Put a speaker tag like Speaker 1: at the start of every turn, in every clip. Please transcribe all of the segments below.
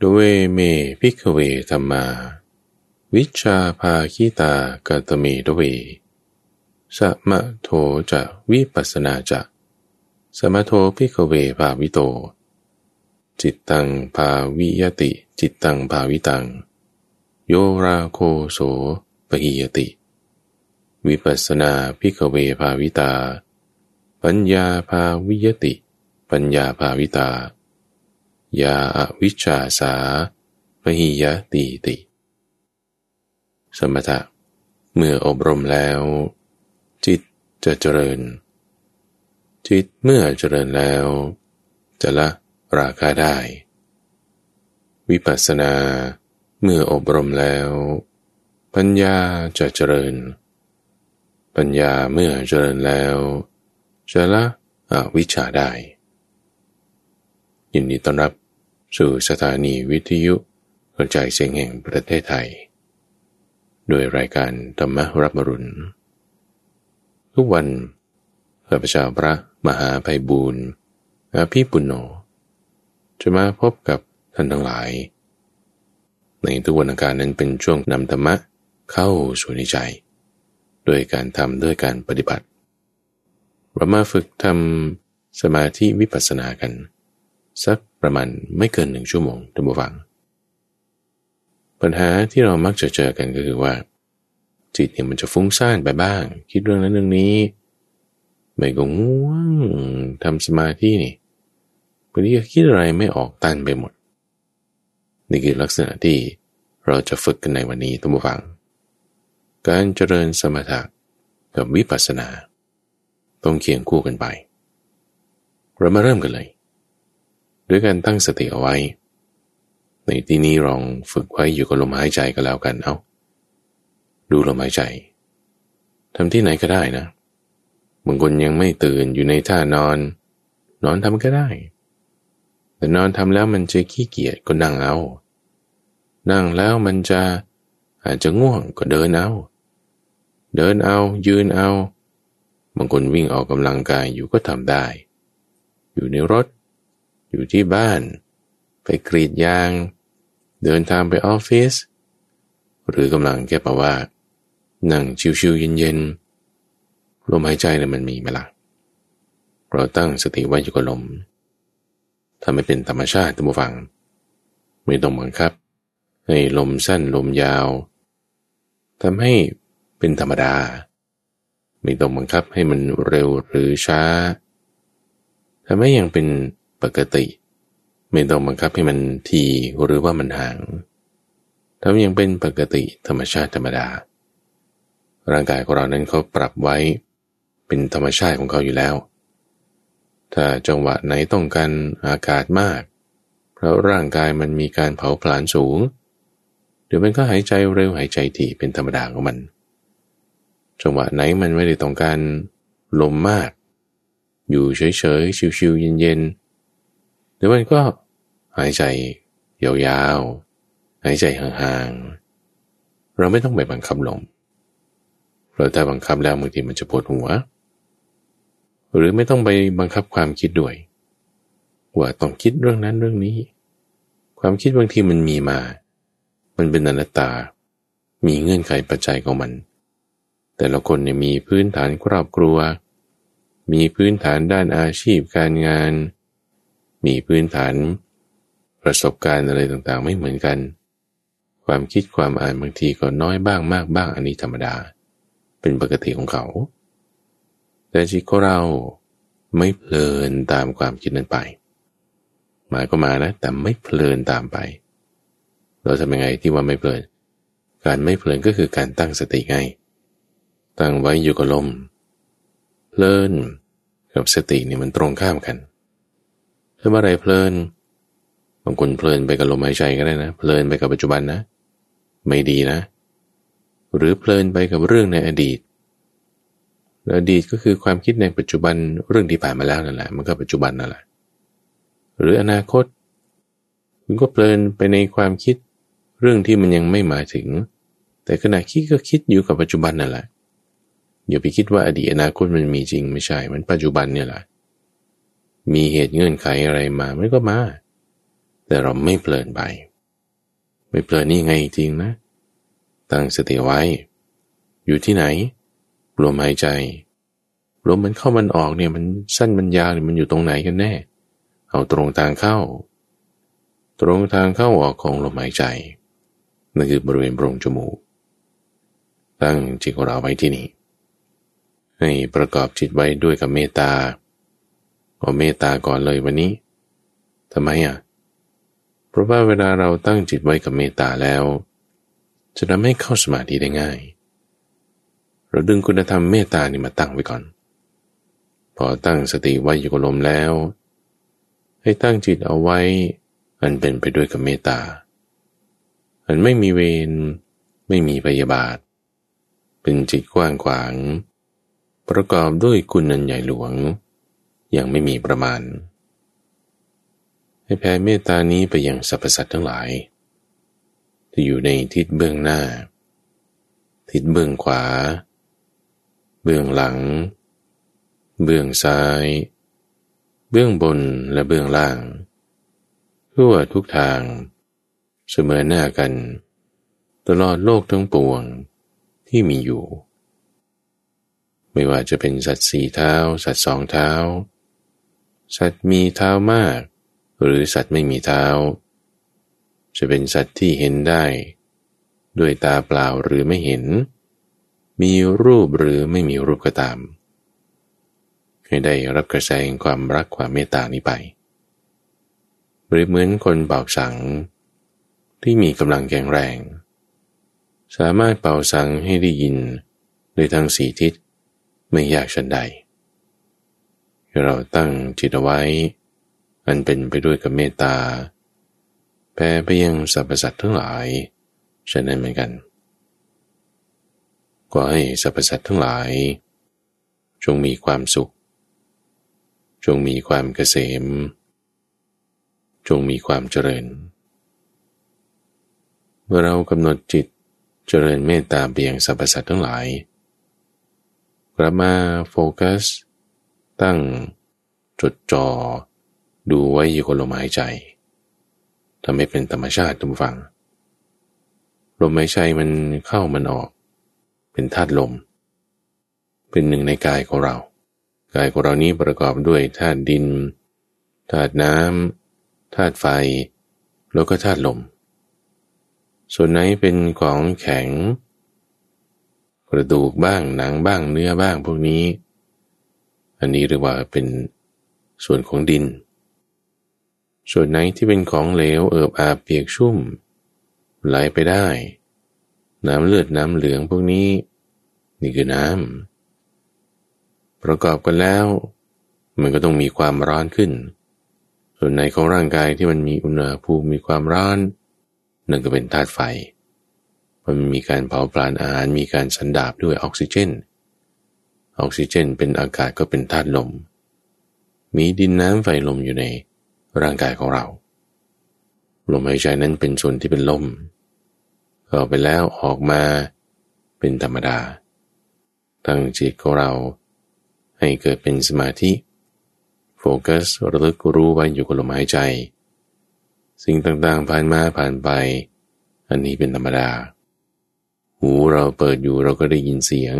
Speaker 1: ทเวเม ภิกขเวธัมมา วิชชาภาคิยากตเม ทเวสมโถ จะวิปัสสนาจะ สมโถ ภิกขเวภาวิโต จิตตังภาวิยติ จิตตังภาวิตัง โยราโคโสปหียติ วิปัสสนา ภิกขเวภาวิตา ปัญญาภาวิยติ ปัญญาภาวิตา ยาอวิชชาสาปหิยติติ สมถะ เมื่ออบรมแล้ว จิตจะเจริญ จิตเมื่อเจริญแล้ว จะละราคาได้ วิปัสสนาเมื่ออบรมแล้ว ปัญญาจะเจริญ ปัญญาเมื่อเจริญแล้วจะละอวิชชาได้ยินดีต้อนรับ สู่สถานีวิทยุกระจายเสียงแห่งประเทศไทย โดยรายการธรรมรับมรุณทุกวันข้าพเจ้าพระมหาภัยบูรณ์อาภีปุณโญจะมาพบกับท่านทั้งหลาย ในทุกวันอังคารนั้นเป็นช่วงนำธรรมะเข้าสู่ในใจ โดยการทำด้วยการปฏิบัติ เรามาฝึกทำสมาธิวิปัสสนากัน สัก ประมาณไม่เกินหนึ่งชั่วโมงท่านผู้ฟัง ปัญหาที่เรามักจะเจอกันก็คือว่า จิตเนี่ยมันจะฟุ้งซ่านไปบ้าง คิดเรื่องนั้นเรื่องนี้ไม่ก็ง่วงทำสมาธินี่บางทีคิดอะไรไม่ออกตันไปหมด นี่คือลักษณะที่เราจะฝึกกันในวันนี้ท่านผู้ฟัง การเจริญสมถะกับวิปัสสนา ต้องเคียงคู่กันไป เรามาเริ่มกันเลย ด้วยการตั้งสติเอาไว้ ในที่นี้ลองฝึกไว้อยู่กับลมหายใจก็แล้วกันเอาดูลมหายใจทำที่ไหนก็ได้นะบางคนยังไม่ตื่นอยู่ในท่านอน นอนทำก็ได้ แต่นอนทำแล้วมันจะขี้เกียจก็นั่งเอา นั่งแล้วมันจะอาจจะง่วงก็เดินเอา เดินเอายืนเอาบางคนวิ่งออกกำลังกายอยู่ก็ทำได้ อยู่ในรถ อยู่ที่บ้าน ไปกรีดยาง เดินทางไปออฟฟิศหรือกำลังแค่ปะว่านั่งชิวๆเย็นๆ ลมหายใจเนี่ยมันมีไหมล่ะเราตั้งสติไว้อยู่กับลมทำให้เป็นธรรมชาติตั้งฟัง ไม่ต้องบังคับ ให้ลมสั้นลมยาวทำให้เป็นธรรมดา ไม่ต้องบังคับให้มันเร็วหรือช้าทำให้ยังเป็น ปกติ ไม่ต้องบังคับให้มันทีหรือว่ามันห่างทำอย่างเป็นปกติธรรมชาติธรรมดา ร่างกายของเรานั้นเขาปรับไว้ เป็นธรรมชาติของเขาอยู่แล้ว ถ้าจังหวะไหนต้องการอากาศมาก เพราะร่างกายมันมีการเผาผลาญสูงเดี๋ยวมันก็หายใจเร็วหายใจถี่เป็นธรรมดาของมัน จังหวะไหนมันไม่ได้ต้องการลมมาก อยู่เฉยๆชิวๆเย็นๆ หรือมันก็หายใจยาวๆ หายใจห่างๆ เราไม่ต้องไปบังคับลม เราถ้าบังคับแล้วบางทีมันจะปวดหัว หรือไม่ต้องไปบังคับความคิดด้วย ว่าต้องคิดเรื่องนั้นเรื่องนี้ ความคิดบางทีมันมีมา มันเป็นอนัตตา มีเงื่อนไขปัจจัยของมัน แต่ละคนเนี่ยมีพื้นฐานครอบครัว มีพื้นฐานด้านอาชีพการงาน มีพื้นฐาน ประสบการณ์อะไรต่างๆ ไม่เหมือนกัน ความคิดความอ่านบางทีก็น้อยบ้างมากบ้างอันนี้ธรรมดา เป็นปกติของเขา แต่จิตของเราไม่เพลินตามความคิดนั้นไปหมายก็มานะ แต่ไม่เพลินตามไป เราทำยังไงที่ว่าไม่เพลิน การไม่เพลินก็คือการตั้งสติไง ตั้งไว้อยู่กับลม เพลินกับสตินี่มันตรงข้ามกันาเมื่อไรเพลิน บางคนเพลินไปกับลมหายใจก็ได้นะ เพลินไปกับปัจจุบันนะ ไม่ดีนะ หรือเพลินไปกับเรื่องในอดีต อดีตก็คือความคิดในปัจจุบันเรื่องที่ผ่านมาแล้วนั่นแหละ มันก็ปัจจุบันนั่นแหละ หรืออนาคต คุณก็เพลินไปในความคิดเรื่องที่มันยังไม่มาถึง แต่ขณะคิดก็คิดอยู่กับปัจจุบันนั่นแหละอย่าไปคิดว่าอดีตอนาคตมันมีจริงไม่ใช่ มันปัจจุบันเนี่ยแหละ มีเหตุเงื่อนไขอะไรมามันก็มา แต่เราไม่เพลินไป ไม่เพลินนี่ไงจริงนะ ตั้งสติไว้ อยู่ที่ไหน ลมหายใจ ลมมันเข้ามันออกเนี่ยมันสั้นมันยาวเนี่ยมันอยู่ตรงไหนกันแน่ เอาตรงทางเข้า ตรงทางเข้าออกของลมหายใจนั่นคือบริเวณโพรงจมูก ตั้งจิตของเราไว้ที่นี่ให้ประกอบจิตไว้ด้วยกับเมตตา เอาเมตตาก่อนเลยวันนี้ทำไมอะ เพราะว่าเวลาเราตั้งจิตไว้กับเมตตาแล้ว จะทำให้เข้าสมาธิได้ง่าย เราดึงคุณธรรมเมตตานี่มาตั้งไว้ก่อน พอตั้งสติไว้อยู่กับลมแล้ว ให้ตั้งจิตเอาไว้อันเป็นไปด้วยกับเมตตา อันไม่มีเวรไม่มีพยาบาท เป็นจิตกว้างขวาง ประกอบด้วยคุณนันใหญ่หลวง ย่างไม่มีประมาณ ให้แผ่เมตตานี้ไปยังสรรพสัตว์ทั้งหลาย ที่อยู่ในทิศเบื้องหน้า ทิศเบื้องขวา เบื้องหลัง เบื้องซ้าย เบื้องบนและเบื้องล่าง ทั่วทุกทาง เสมอหน้ากัน ตลอดโลกทั้งปวงที่มีอยู่ไม่ว่าจะเป็นสัตว์สี่เท้า สัตว์สองเท้า สัตว์มีเท้ามาก หรือสัตว์ไม่มีเท้า จะเป็นสัตว์ที่เห็นได้ ด้วยตาเปล่าหรือไม่เห็น มีรูปหรือไม่มีรูปก็ตาม ให้ได้รับกระแสงความรักความเมตตานี้ไปหรือเหมือนคนเป่าสัง ที่มีกำลังแข็งแรง สามารถเป่าสังให้ได้ยินโดยทางสีทิศไม่ยากชันใด ที่เราตั้งจิตเอาไว้ อันเป็นไปด้วยกับเมตตาแผ่ไปยังสรรพสัตว์ทั้งหลายฉะนั้นเหมือนกันก็ให้สรรพสัตว์ทั้งหลาย จงมีความสุข จงมีความเกษม จงมีความเจริญ เมื่อเรากำหนดจิตเจริญเมตตาเบี่ยงสรรพสัตว์ทั้งหลายกลับมาโฟกัส ตั้งจดจอ่อดูไว้อยู่กับลมหายใจทำให้เป็นธรรมชาติทุกฝัง ลมหายใจมันเข้ามันออก เป็นธาตุลม เป็นหนึ่งในกายของเรา กายของเรานี้ประกอบด้วยธาตุดินธาตุน้ำธาตุไฟ แล้วก็ธาตุลม ส่วนไหนเป็นของแข็ง กระดูกบ้างหนังบ้างเนื้อบ้างพวกนี้ อันนี้เรียกว่าเป็นส่วนของดิน ส่วนไหนที่เป็นของเหลวเอิบอาบเปียกชุ่ม ไหลไปได้ น้ำเลือดน้ำเหลืองพวกนี้ นี่คือน้ำประกอบกันแล้ว มันก็ต้องมีความร้อนขึ้น ส่วนไหนของร่างกายที่มันมีอุณหภูมิมีความร้อนนั่นก็เป็นธาตุไฟมันมีการเผาผลาญอาหารมีการสันดาบด้วยออกซิเจน ออกซิเจนเป็นอากาศก็เป็นธาตุลม มีดินน้ำไฟลมอยู่ในร่างกายของเรา ลมหายใจนั้นเป็นส่วนที่เป็นลมเข้าไปแล้วออกมาเป็นธรรมดา ตั้งจิตของเราให้เกิดเป็นสมาธิ โฟกัสระลึกรู้ไว้อยู่กับลมหายใจ สิ่งต่างๆผ่านมาผ่านไป อันนี้เป็นธรรมดา หูเราเปิดอยู่เราก็ได้ยินเสียง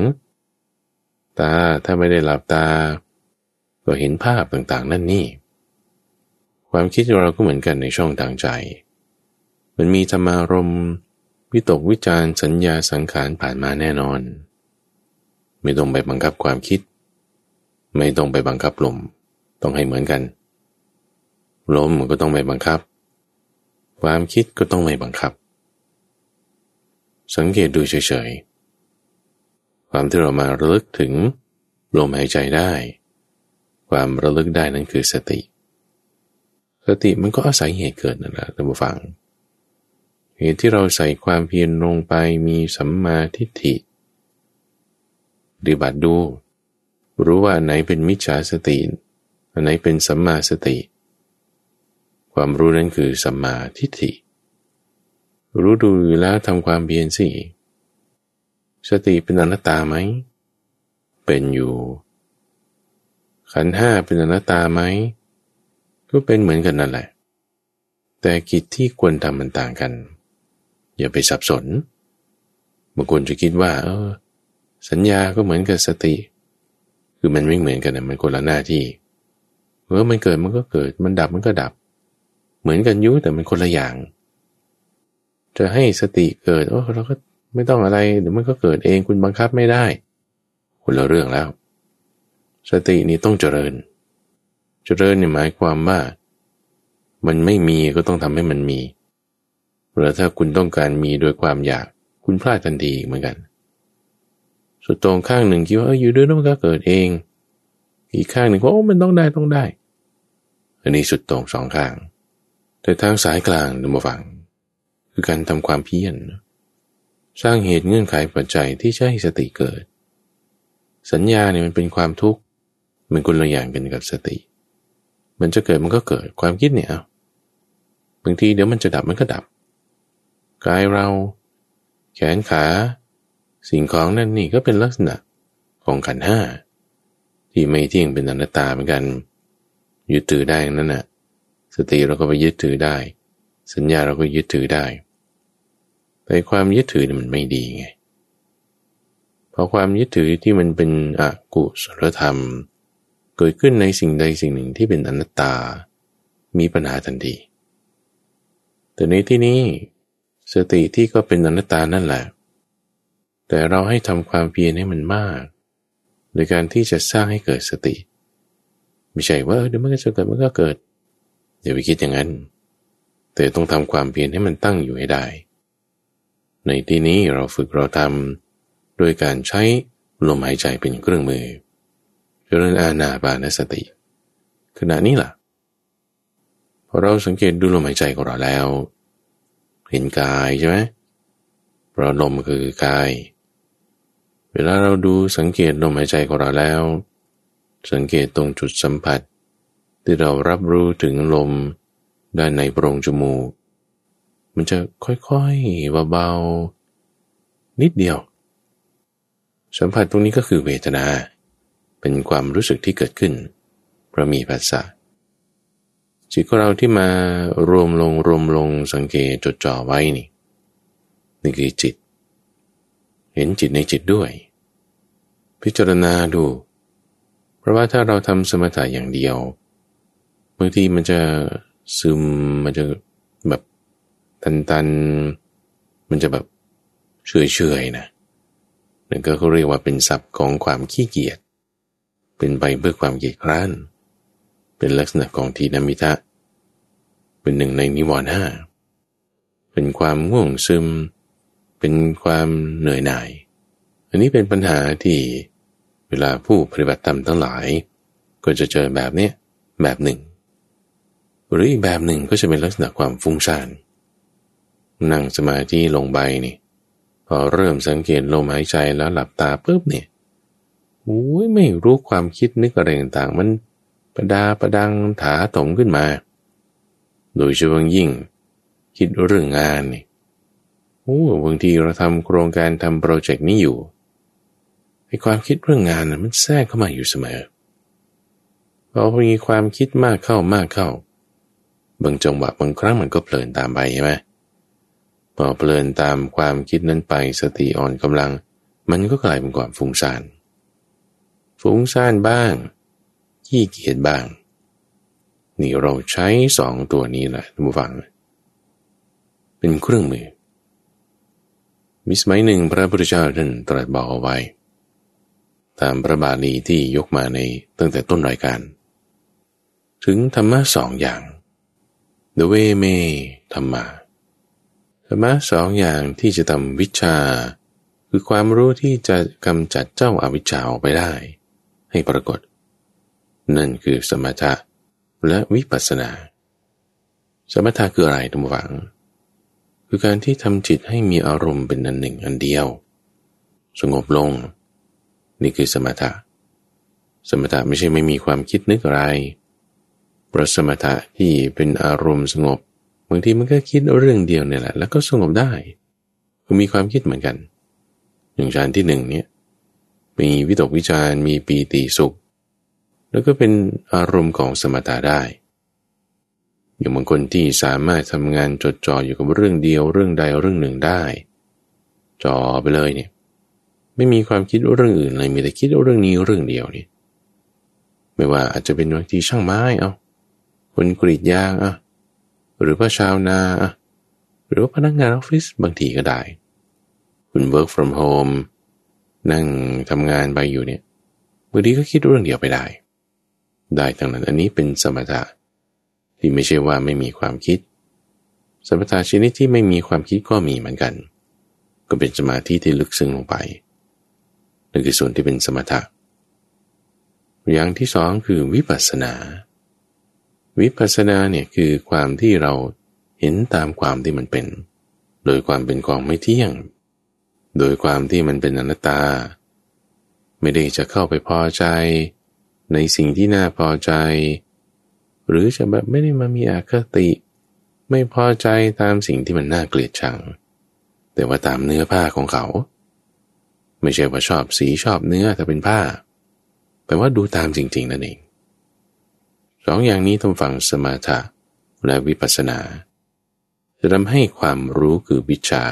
Speaker 1: ตาถ้าไม่ได้หลับตา ก็เห็นภาพต่างๆ นั่นนี่ ความคิดของเราก็เหมือนกันในช่องทางใจ มันมีธรรมารมวิตกวิจารสัญญาสังขารผ่านมาแน่นอน ไม่ต้องไปบังคับความคิด ไม่ต้องไปบังคับลมต้องให้เหมือนกัน ลมก็ต้องไปบังคับ ความคิดก็ต้องไม่บังคับ สังเกตดูเฉยๆ ความที่เรามาระลึกถึงลมหายใจได้ ความระลึกได้นั้นคือสติ สติมันก็อาศัยเหตุเกิดนั่นแหละท่านผู้ฟัง เหตุที่เราใส่ความเพียรลงไปมีสัมมาทิฏฐิดีบัดดู รู้ว่าไหนเป็นมิจฉาสติอันไหนเป็นสัมมาสติ ความรู้นั้นคือสัมมาทิฏฐิ รู้ดูแล้วทำความเพียรสิ สติเป็นอนัตตาไหม เป็นอยู่ ขันห้าเป็นอนัตตาไหม ก็เป็นเหมือนกันนั่นแหละ แต่กิจที่ควรทำมันต่างกัน อย่าไปสับสน บางคนจะคิดว่า เออ สัญญาก็เหมือนกับสติ คือมันไม่เหมือนกันนะมันคนละหน้าที่เมื่อมันเกิดมันก็เกิด มันดับมันก็ดับ เหมือนกันยุ่แต่มันคนละอย่าง จะให้สติเกิดโอ้เราก็ ไม่ต้องอะไรเดี๋ยวมันก็เกิดเองคุณบังคับไม่ได้คนละเรื่องแล้ว สตินี่ต้องเจริญ เจริญเนี่ยหมายความว่า มันไม่มีก็ต้องทำให้มันมีแล้วถ้าคุณต้องการมีโดยความอยากคุณพลาดทันทีเหมือนกัน สุดตรงข้างหนึ่งคิดว่าเอออยู่ด้วยแล้วมันก็เกิดเอง อีกข้างหนึ่งว่าโอ้มันต้องได้ต้องได้ อันนี้สุดตรงสองข้าง แต่ทางสายกลางดูมาฟัง คือการทำความเพียร สร้างเหตุเงื่อนไขปัจจัยที่จะให้สติเกิด สัญญาเนี่ยมันเป็นความทุกข์มันคนละอย่างกันกับสติ มันจะเกิดมันก็เกิดความคิดเนี่ยบางทีเดี๋ยวมันจะดับมันก็ดับกายเรา แขนขา สิ่งของนั่นนี่ก็เป็นลักษณะของขันห้าที่ไม่เที่ยงเป็นอนัตตาเหมือนกันยึดถือได้นั่นน่ะสติเราก็ไปยึดถือได้ สัญญาเราก็ยึดถือได้ แต่ความยึดถือมันไม่ดีไงเพราะความยึดถือที่มันเป็นอกุศลธรรม เกิดขึ้นในสิ่งใดสิ่งหนึ่งที่เป็นอนัตตา มีปัญหาทันทีแต่ในที่นี้สติที่ก็เป็นอนัตตานั่นแหละ แต่เราให้ทำความเพียรให้มันมาก โดยการที่จะสร้างให้เกิดสติ ไม่ใช่ว่าเดี๋ยวมันก็จะเกิดมันก็เกิด เดี๋ยวไปคิดอย่างนั้น แต่ต้องทำความเพียรให้มันตั้งอยู่ให้ได้ ในที่นี้เราฝึกเราทำโดยการใช้ลมหายใจเป็นเครื่องมือเจริญอาณาบานสติ ขณะนี้ล่ะพอเราสังเกตดูลมหายใจของเราแล้ว เห็นกายใช่ไหมเพราะลมคือกาย เวลาเราดูสังเกตลมหายใจของเราแล้ว สังเกตตรงจุดสัมผัส ที่เรารับรู้ถึงลมด้านในโพรงจมูก มันจะค่อยๆเบาๆนิดเดียว สัมผัสตรงนี้ก็คือเวทนา เป็นความรู้สึกที่เกิดขึ้นเพราะมีภาษาจิตของเราที่มารวมลงรวมลงสังเกตจดจ่อไว้นี่นี่คือจิต เห็นจิตในจิตด้วย พิจารณาดู เพราะว่าถ้าเราทำสมถะอย่างเดียวบางทีมันจะซึมมันจะ ตันตันมันจะแบบเฉยเฉยนะนั่นก็เขาเรียกว่าเป็นศัพท์ของความขี้เกียจ เป็นไปเพื่อความเกียจคร้าน เป็นลักษณะของทีนามิทะ เป็นหนึ่งในนิวรณ์ห้า เป็นความง่วงซึม เป็นความเหนื่อยหน่าย อันนี้เป็นปัญหาที่เวลาผู้ปฏิบัติธรรมทั้งหลาย ก็จะเจอแบบเนี้ยแบบหนึ่ง หรืออีกแบบหนึ่งก็จะเป็นลักษณะความฟุ้งซ่าน นั่งสมาธิลงใบนี่พอเริ่มสังเกตลมหายใจแล้วหลับตาปุ๊บเนี่ยโอ้ยไม่รู้ความคิดนึกอะไรต่างๆมันประดาประดังถาถมขึ้นมา โดยเฉพาะยิ่ง คิดเรื่องงานนี่โอ้บางทีเราทำโครงการทำโปรเจกต์นี้อยู่ไอความคิดเรื่องงานมันแทรกเข้ามาอยู่เสมอพอมีความคิดมากเข้ามากเข้า บางจังหวะบางครั้งมันก็เพลินตามไปใช่ไหม พอเพลินตามความคิดนั้นไปสติอ่อนกำลัง มันก็กลายเป็นความฟุ้งซ่าน ฟุ้งซ่านบ้างขี้เกียจบ้าง นี่เราใช้สองตัวนี้แหละท่านผู้ฟัง เป็นเครื่องมือมีสมัยหนึ่งพระพุทธเจ้าท่านตรัสบอกเอาไว้ ตามพระบาลีที่ยกมาในตั้งแต่ต้นรายการ ถึงธรรมะสองอย่าง the way เมธรรมะ ธรรมะสองอย่างที่จะทำวิชา คือความรู้ที่จะกำจัดเจ้าอาวิชชาออกไปได้ ให้ปรากฏ นั่นคือสมถะและวิปัสสนา สมถะคืออะไรทุกฝัง คือการที่ทำจิตให้มีอารมณ์เป็นอันหนึ่งอันเดียว สงบลง นี่คือสมถะ สมถะไม่ใช่ไม่มีความคิดนึกอะไรเพราะสมถะที่เป็นอารมณ์สงบ บางทีมันก็คิดเรื่องเดียวเนี่ยแหละ แล้วก็สงบได้ก็มีความคิดเหมือนกัน อย่างฌานที่หนึ่งเนี่ยมีวิตกวิจารมีปีติสุข แล้วก็เป็นอารมณ์ของสมถะได้ อย่างบางคนที่สามารถทำงานจดจ่ออยู่กับเรื่องเดียวเรื่องใดเรื่องหนึ่งได้จ่อไปเลยเนี่ยไม่มีความคิดเรื่องอื่นเลยมีแต่คิดเรื่องนี้เรื่องเดียวนี่ไม่ว่าอาจจะเป็นบางทีช่างไม้เอาคนกรีดยางอะ หรือว่าชาวนา หรือว่าพนักงานออฟฟิศบางทีก็ได้ คุณ work from home นั่งทำงานไปอยู่เนี่ยบางทีก็คิดเรื่องเดียวไปได้ ได้ทั้งนั้นอันนี้เป็นสมถะที่ไม่ใช่ว่าไม่มีความคิด สมถะชนิดที่ไม่มีความคิดก็มีเหมือนกัน ก็เป็นสมาธิที่ลึกซึ้งลงไปนั่นคือส่วนที่เป็นสมถะอย่างที่สองคือวิปัสสนา วิปัสสนาเนี่ยคือความที่เราเห็นตามความที่มันเป็น โดยความเป็นของไม่เที่ยง โดยความที่มันเป็นอนัตตา ไม่ได้จะเข้าไปพอใจ ในสิ่งที่น่าพอใจ หรือจะแบบไม่ได้มามีอคติ ไม่พอใจตามสิ่งที่มันน่าเกลียดชัง แต่ว่าตามเนื้อผ้าของเขา ไม่ใช่ว่าชอบสีชอบเนื้อแต่เป็นผ้าแปลว่าดูตามจริง ๆ นั่นเอง สองอย่างนี้ทำฝั่งสมาธิและวิปัสสนา จะทำให้ความรู้คือวิชา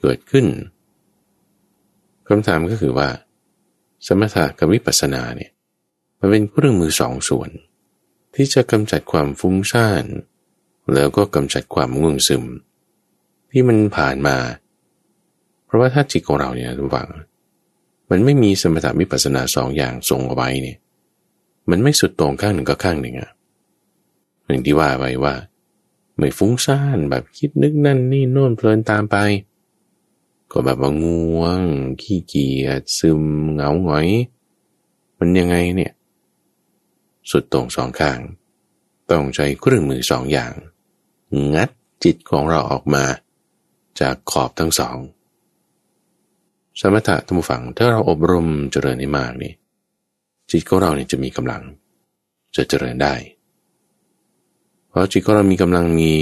Speaker 1: เกิดขึ้นคำถามก็คือว่า สมถะกับวิปัสสนาเนี่ยมันเป็นเครื่องมือสองส่วน ที่จะกำจัดความฟุ้งซ่าน แล้วก็กำจัดความง่วงซึม ที่มันผ่านมา เพราะว่าถ้าจิตของเราเนี่ยระวัง มันไม่มีสมถะวิปัสสนาสองอย่างทรงเอาไว้เนี่ย มันไม่สุดตรงข้างหนึ่งก็ข้างหนึ่งอะหนึ่งที่ว่าไว้ว่า ไม่ฟุ้งซ่านแบบคิดนึกนั่นนี่โน่นเพลินตามไป ก็แบบว่าง่วง ขี้เกียจซึมเหงาหงอย มันยังไงเนี่ย สุดตรงสองข้าง ต้องใช้เครื่องมือสองอย่าง งัดจิตของเราออกมา จากขอบทั้งสอง สมถะธรรมฝังถ้าเราอบรมเจริญให้มากนี่ จิตของเราเนี่ยจะมีกำลัง จะเจริญได้ เพราะจิตของเรามีกำลังมี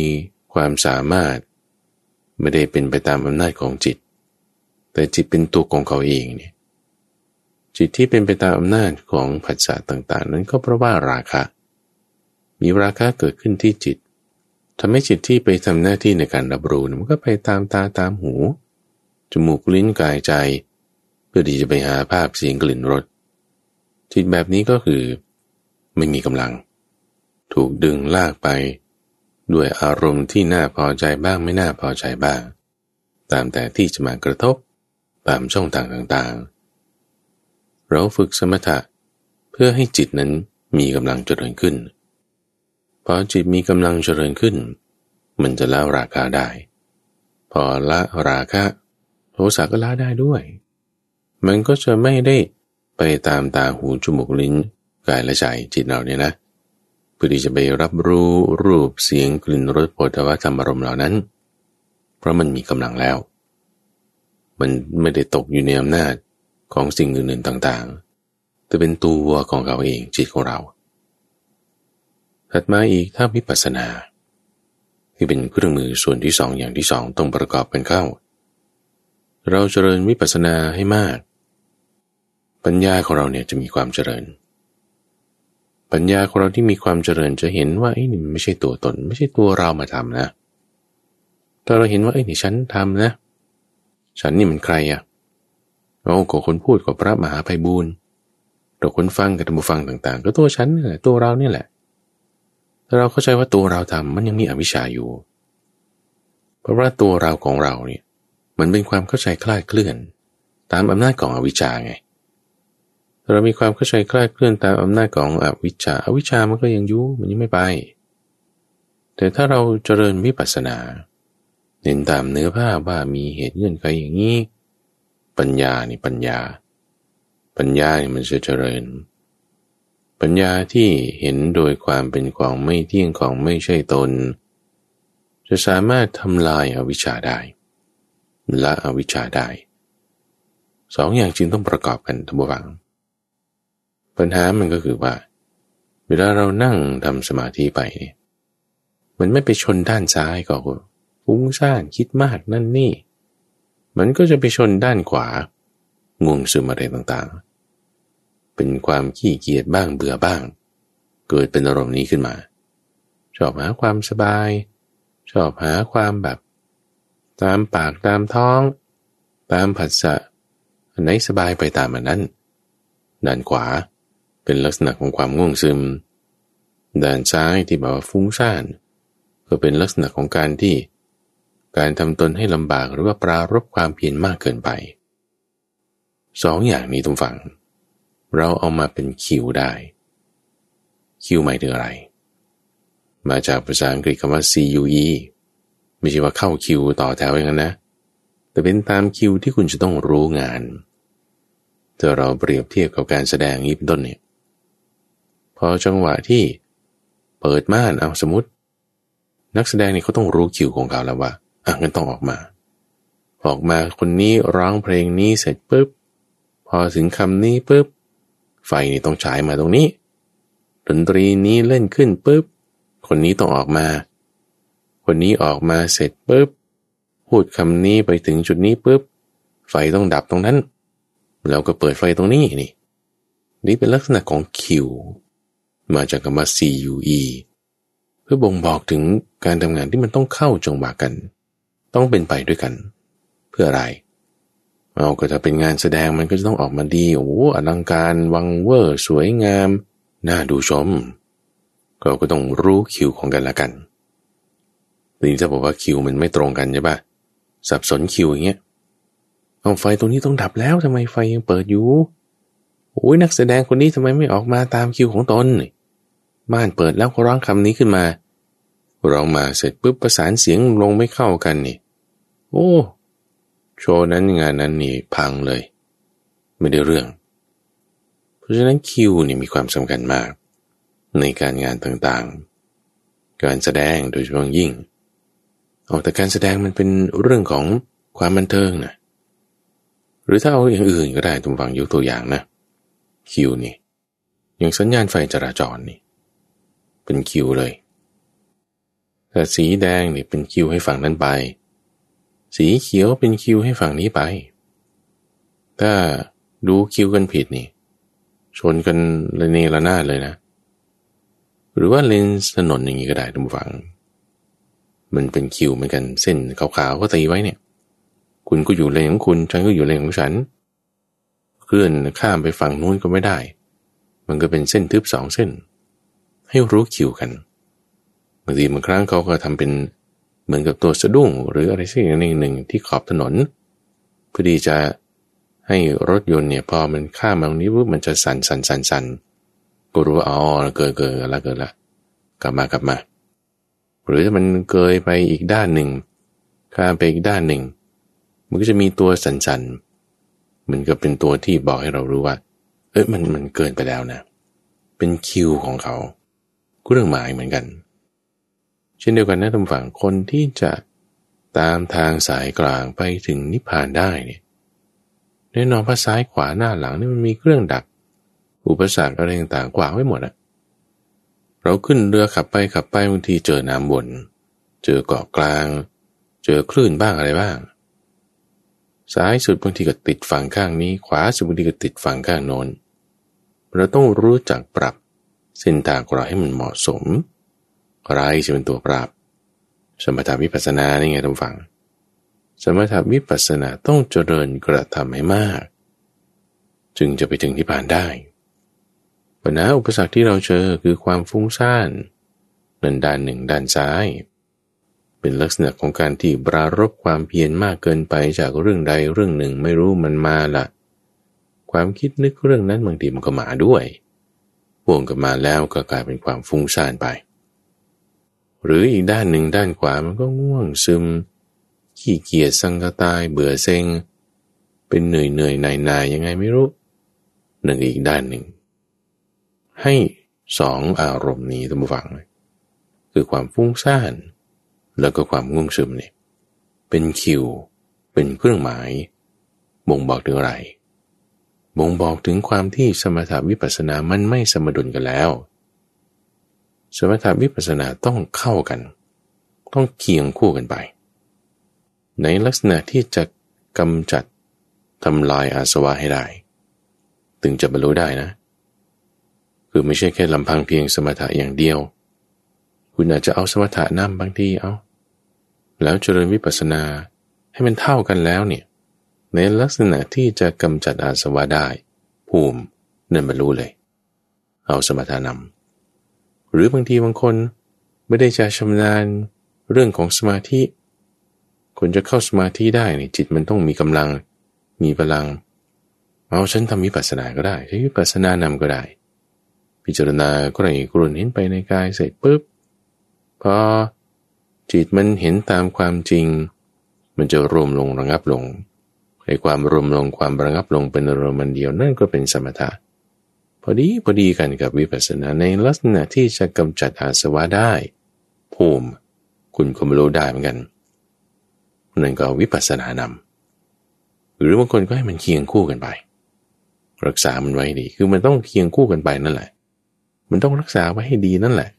Speaker 1: ความสามารถ ไม่ได้เป็นไปตามอำนาจของจิต แต่จิตเป็นตัวของเขาเองเนี่ยจิตที่เป็นไปตามอำนาจของผัสสะต่างๆ นั้นก็เพราะว่าราคะ มีราคะเกิดขึ้นที่จิตทำให้จิตที่ไปทำหน้าที่ในการรับรู้มันก็ไปตามตาตามหู จมูกลิ้นกายใจ เพื่อที่จะไปหาภาพเสียงกลิ่นรส จิตแบบนี้ก็คือไม่มีกำลัง ถูกดึงลากไป ด้วยอารมณ์ที่น่าพอใจบ้างไม่น่าพอใจบ้าง ตามแต่ที่จะมากระทบตามช่องทางต่างๆ เราฝึกสมถะเพื่อให้จิตนั้นมีกำลังเจริญขึ้นพอจิตมีกำลังเจริญขึ้น มันจะละราคาได้ พอละราคะโทสะก็ละได้ด้วย มันก็จะไม่ได้ ไปตามตาหูจมูกลิ้นกายและใจจิตเราเนี่ยนะเพื่อที่จะไปรับรู้รูปเสียงกลิ่นรสโผฏฐัพธรรมอารมณ์เหล่านั้น เพราะมันมีกำลังแล้ว มันไม่ได้ตกอยู่ในอำนาจของสิ่งอื่นๆต่างๆ แต่เป็นตัวของเขาเองจิตของเรา ถัดมาอีกถ้าวิปัสสนา ที่เป็นเครื่องมือส่วนที่สองอย่างที่สองต้องประกอบกันเข้า เราเจริญวิปัสสนาให้มาก ปัญญาของเราเนี่ยจะมีความเจริญ ปัญญาของเราที่มีความเจริญจะเห็นว่าไอ้นี่ไม่ใช่ตัวตน ไม่ใช่ตัวเรามาทำนะถ้าเราเห็นว่าไอ้นี่ฉันทำนะ ฉันนี่มันใครอะเราก็คนพูดกับพระมหาไพบูลเราคนฟังกับธรรมฟังต่าง ๆ ก็ตัวฉันนี่แหละตัวเราเนี่ยแหละถ้าเราเข้าใจว่าตัวเราทำมันยังมีอวิชชาอยู่ เพราะว่าตัวเราของเราเนี่ยมันเป็นความเข้าใจคลาดเคลื่อน ตามอำนาจของอวิชชาไง เรามีความเข้าใจคลาดเคลื่อนตามอำนาจของอวิชชาอวิชชามันก็ยังยุ่มันยังไม่ไป แต่ถ้าเราเจริญวิปัสสนาเน้นตามเนื้อผ้าว่ามีเหตุเงื่อนไขอย่างนี้ ปัญญานี่ปัญญา ปัญญานี่มันจะเจริญ ปัญญาที่เห็นโดยความเป็นของไม่เที่ยงของไม่ใช่ตน จะสามารถทำลายอาวิชชาได้ละอวิชชาได้สองอย่างจึงต้องประกอบกันทั้งหวัง ปัญหามันก็คือว่า เวลาเรานั่งทำสมาธิไปเนี่ยมันไม่ไปชนด้านซ้ายก็ฟุ้งซ่านคิดมากนั่นนี่ มันก็จะไปชนด้านขวาง่วงซึมอะไรต่างๆ เป็นความขี้เกียจบ้างเบื่อบ้าง เกิดเป็นอารมณ์นี้ขึ้นมา ชอบหาความสบาย ชอบหาความแบบ ตามปากตามท้อง ตามผัสสะอันไหนสบายไปตามอันนั้นด้านขวา เป็นลักษณะของความง่วงซึม ด้านซ้ายที่บอกว่าฟุ้งซ่านก็เป็นลักษณะของการที่ การทำตนให้ลำบากหรือว่าปรารบความเพียรมากเกินไปสองอย่างนี้ทุกฝั่งเราเอามาเป็นคิวได้ คิวหมายถึงอะไร มาจากภาษาอังกฤษคำว่า CUE ไม่ใช่ว่าเข้าคิวต่อแถวอย่างนั้นนะ แต่เป็นตามคิวที่คุณจะต้องรู้งานถ้าเราเปรียบเทียบกับการแสดงนี้เป็นต้นเนี่ย พอจังหวะที่เปิดม่านเอาสมมติ นักแสดงนี่เขาต้องรู้คิวของเขาแล้วว่าอะงั้นต้องออกมา ออกมาคนนี้ร้องเพลงนี้เสร็จปุ๊บพอถึงคำนี้ปุ๊บไฟนี่ต้องฉายมาตรงนี้ดนตรีนี้เล่นขึ้นปุ๊บคนนี้ต้องออกมา คนนี้ออกมาเสร็จปุ๊บพูดคำนี้ไปถึงจุดนี้ปุ๊บไฟต้องดับตรงนั้น แล้วก็เปิดไฟตรงนี้นี่ นี่เป็นลักษณะของคิว มาจากคำว่า CUE เพื่อบ่งบอกถึงการทำงานที่มันต้องเข้าจงหวะกัน ต้องเป็นไปด้วยกัน เพื่ออะไรเอาก็จะเป็นงานแสดงมันก็จะต้องออกมาดีโอ้อลังการวังเวอร์ สวยงาม น่าดูชมเราก็ต้องรู้คิวของกันละกันนี่จะบอกว่าคิวมันไม่ตรงกันใช่ปะสับสนคิวอย่างเงี้ยเอาไฟตรงนี้ต้องดับแล้วทำไมไฟยังเปิดอยู่ โอ้ยนักแสดงคนนี้ทำไมไม่ออกมาตามคิวของตนบ้านเปิดแล้วก็ร้องคำนี้ขึ้นมาร้องมาเสร็จปุ๊บประสานเสียงลงไม่เข้ากันนี่ โอ้โชว์นั้นงานนั้นนี่พังเลย ไม่ได้เรื่อง เพราะฉะนั้นคิวนี่มีความสำคัญมาก ในการงานต่างๆ การแสดงโดยเฉพาะยิ่งเอาแต่การแสดงมันเป็นเรื่องของความบันเทิงนะหรือถ้าเอาอย่างอื่นก็ได้ทุกฝังยกตัวอย่างนะ คิวนี่อย่างสัญญาณไฟจราจรนี่ เป็นคิวเลย แต่สีแดงนี่เป็นคิวให้ฝั่งนั้นไป สีเขียวเป็นคิวให้ฝั่งนี้ไป ถ้าดูคิวกันผิดนี่ ชนกันเลยเนระนาดเลยนะ หรือว่าเลนถนนอย่างนี้ก็ได้ทุกฝังมันเป็นคิวเหมือนกันเส้นขาวๆก็ตีไว้เนี่ย คุณก็อยู่เลนของคุณ ฉันก็อยู่เลนของฉัน เคลื่อนข้ามไปฝั่งนู้นก็ไม่ได้ มันก็เป็นเส้นทึบสองเส้น ให้รู้คิวกันบางทีบางครั้งเขาก็ทำเป็นเหมือนกับตัวสะดุ้ง หรืออะไรสักอย่างหนึ่งที่ขอบถนนเพื่อที่จะให้รถยนต์เนี่ยพอมันข้ามมาตรงนี้ปุ๊บมันจะสั่นสั่นสั่นสั่นก็รู้ว่าอ๋อเกิดเกิดแล้วเกิดละกลับมากลับมา หรือถ้ามันเกยไปอีกด้านหนึ่งข้ามไปอีกด้านหนึ่ง มันก็จะมีตัวสัญญ์ มันก็เป็นตัวที่บอกให้เรารู้ว่า เอ้ยมันมันเกินไปแล้วนะ เป็นคิวของเขาเรื่องหมายเหมือนกัน เช่นเดียวกันนะทุกฝั่งคนที่จะตามทางสายกลางไปถึงนิพพานได้เนี่ยแน่นอนว่าซ้ายขวาหน้าหลังนี่มันมีเครื่องดัก อุปสรรคอะไรต่างๆกวางไว้หมดอะเราขึ้นเรือขับไปขับไปบางทีเจอน้ำบนเจอเกาะกลาง เจอคลื่นบ้างอะไรบ้าง ซ้ายสุดบางทีก็ติดฝั่งข้างนี้ ขวาสุดบางทีก็ติดฝั่งข้างโน้นเราต้องรู้จักปรับเส้นทางของเราให้มันเหมาะสมอะไรจะเป็นตัวปรับ สมถาวิปัสสนานี่ไงท่านฟัง สมถาวิปัสสนาต้องเจริญกระทำให้มาก จึงจะไปถึงที่ผ่านได้ปัญหาอุปสรรคที่เราเจอคือความฟุ้งซ่านนั่นด้านหนึ่งด้านซ้าย เป็นลักษณะของการที่ปรารบความเพียรมากเกินไปจากเรื่องใดเรื่องหนึ่งไม่รู้มันมาละความคิดนึกเรื่องนั้นบางทีมันก็มาด้วยพ่วงกับมาแล้วก็กลายเป็นความฟุ้งซ่านไป หรืออีกด้านหนึ่งด้านขวามันก็ง่วงซึม ขี้เกียจสังกตายเบื่อเซ็ง เป็นเหนื่อยเหนื่อยนายนายยังไงไม่รู้หนึ่งอีกด้านหนึ่ง ให้สองอารมณ์นี้ตั้งฟังคือความฟุ้งซ่าน แล้วก็ความง่วงซึมเนี่ยเป็นคิว เป็นเครื่องหมาย บ่งบอกถึงอะไร บ่งบอกถึงความที่สมถาวิปัสสนามันไม่สมดุลกันแล้ว สมถาวิปัสสนาต้องเข้ากัน ต้องเคียงคู่กันไป ในลักษณะที่จะกำจัดทำลายอาสวะให้ได้ ถึงจะบรรลุได้นะ คือไม่ใช่แค่ลำพังเพียงสมถะอย่างเดียว คุณอาจจะเอาสมถะนำบางทีเอา แล้วเจริญวิปัสสนาให้มันเท่ากันแล้วเนี่ยในลักษณะที่จะกำจัดอาสวะได้ ภูมินั่นบรรลุเลย เอาสมถะนำหรือบางทีบางคนไม่ได้จะชำนาญเรื่องของสมาธิ คนจะเข้าสมาธิได้เนี่ยจิตมันต้องมีกำลัง มีพลัง เอาฉันทำวิปัสสนาก็ได้ใช้วิปัสสนานำก็ได้ พิจารณาก็ไรกรุนเห็นไปในกายเสร็จปุ๊บพอ จิตมันเห็นตามความจริง มันจะรวมลงระงับลงในความรวมลงความระงับลงเป็นอารมณ์เดียวนั่นก็เป็นสมถะพอดีพอดีกันกับวิปัสสนาในลักษณะที่จะกำจัดอาสวะได้ภูมิคุณก็ไม่รู้ได้เหมือนกันนั่นก็วิปัสสนานำหรือบางคนก็ให้มันเคียงคู่กันไป รักษามันไว้ดี คือมันต้องเคียงคู่กันไปนั่นแหละ มันต้องรักษาไว้ให้ดีนั่นแหละ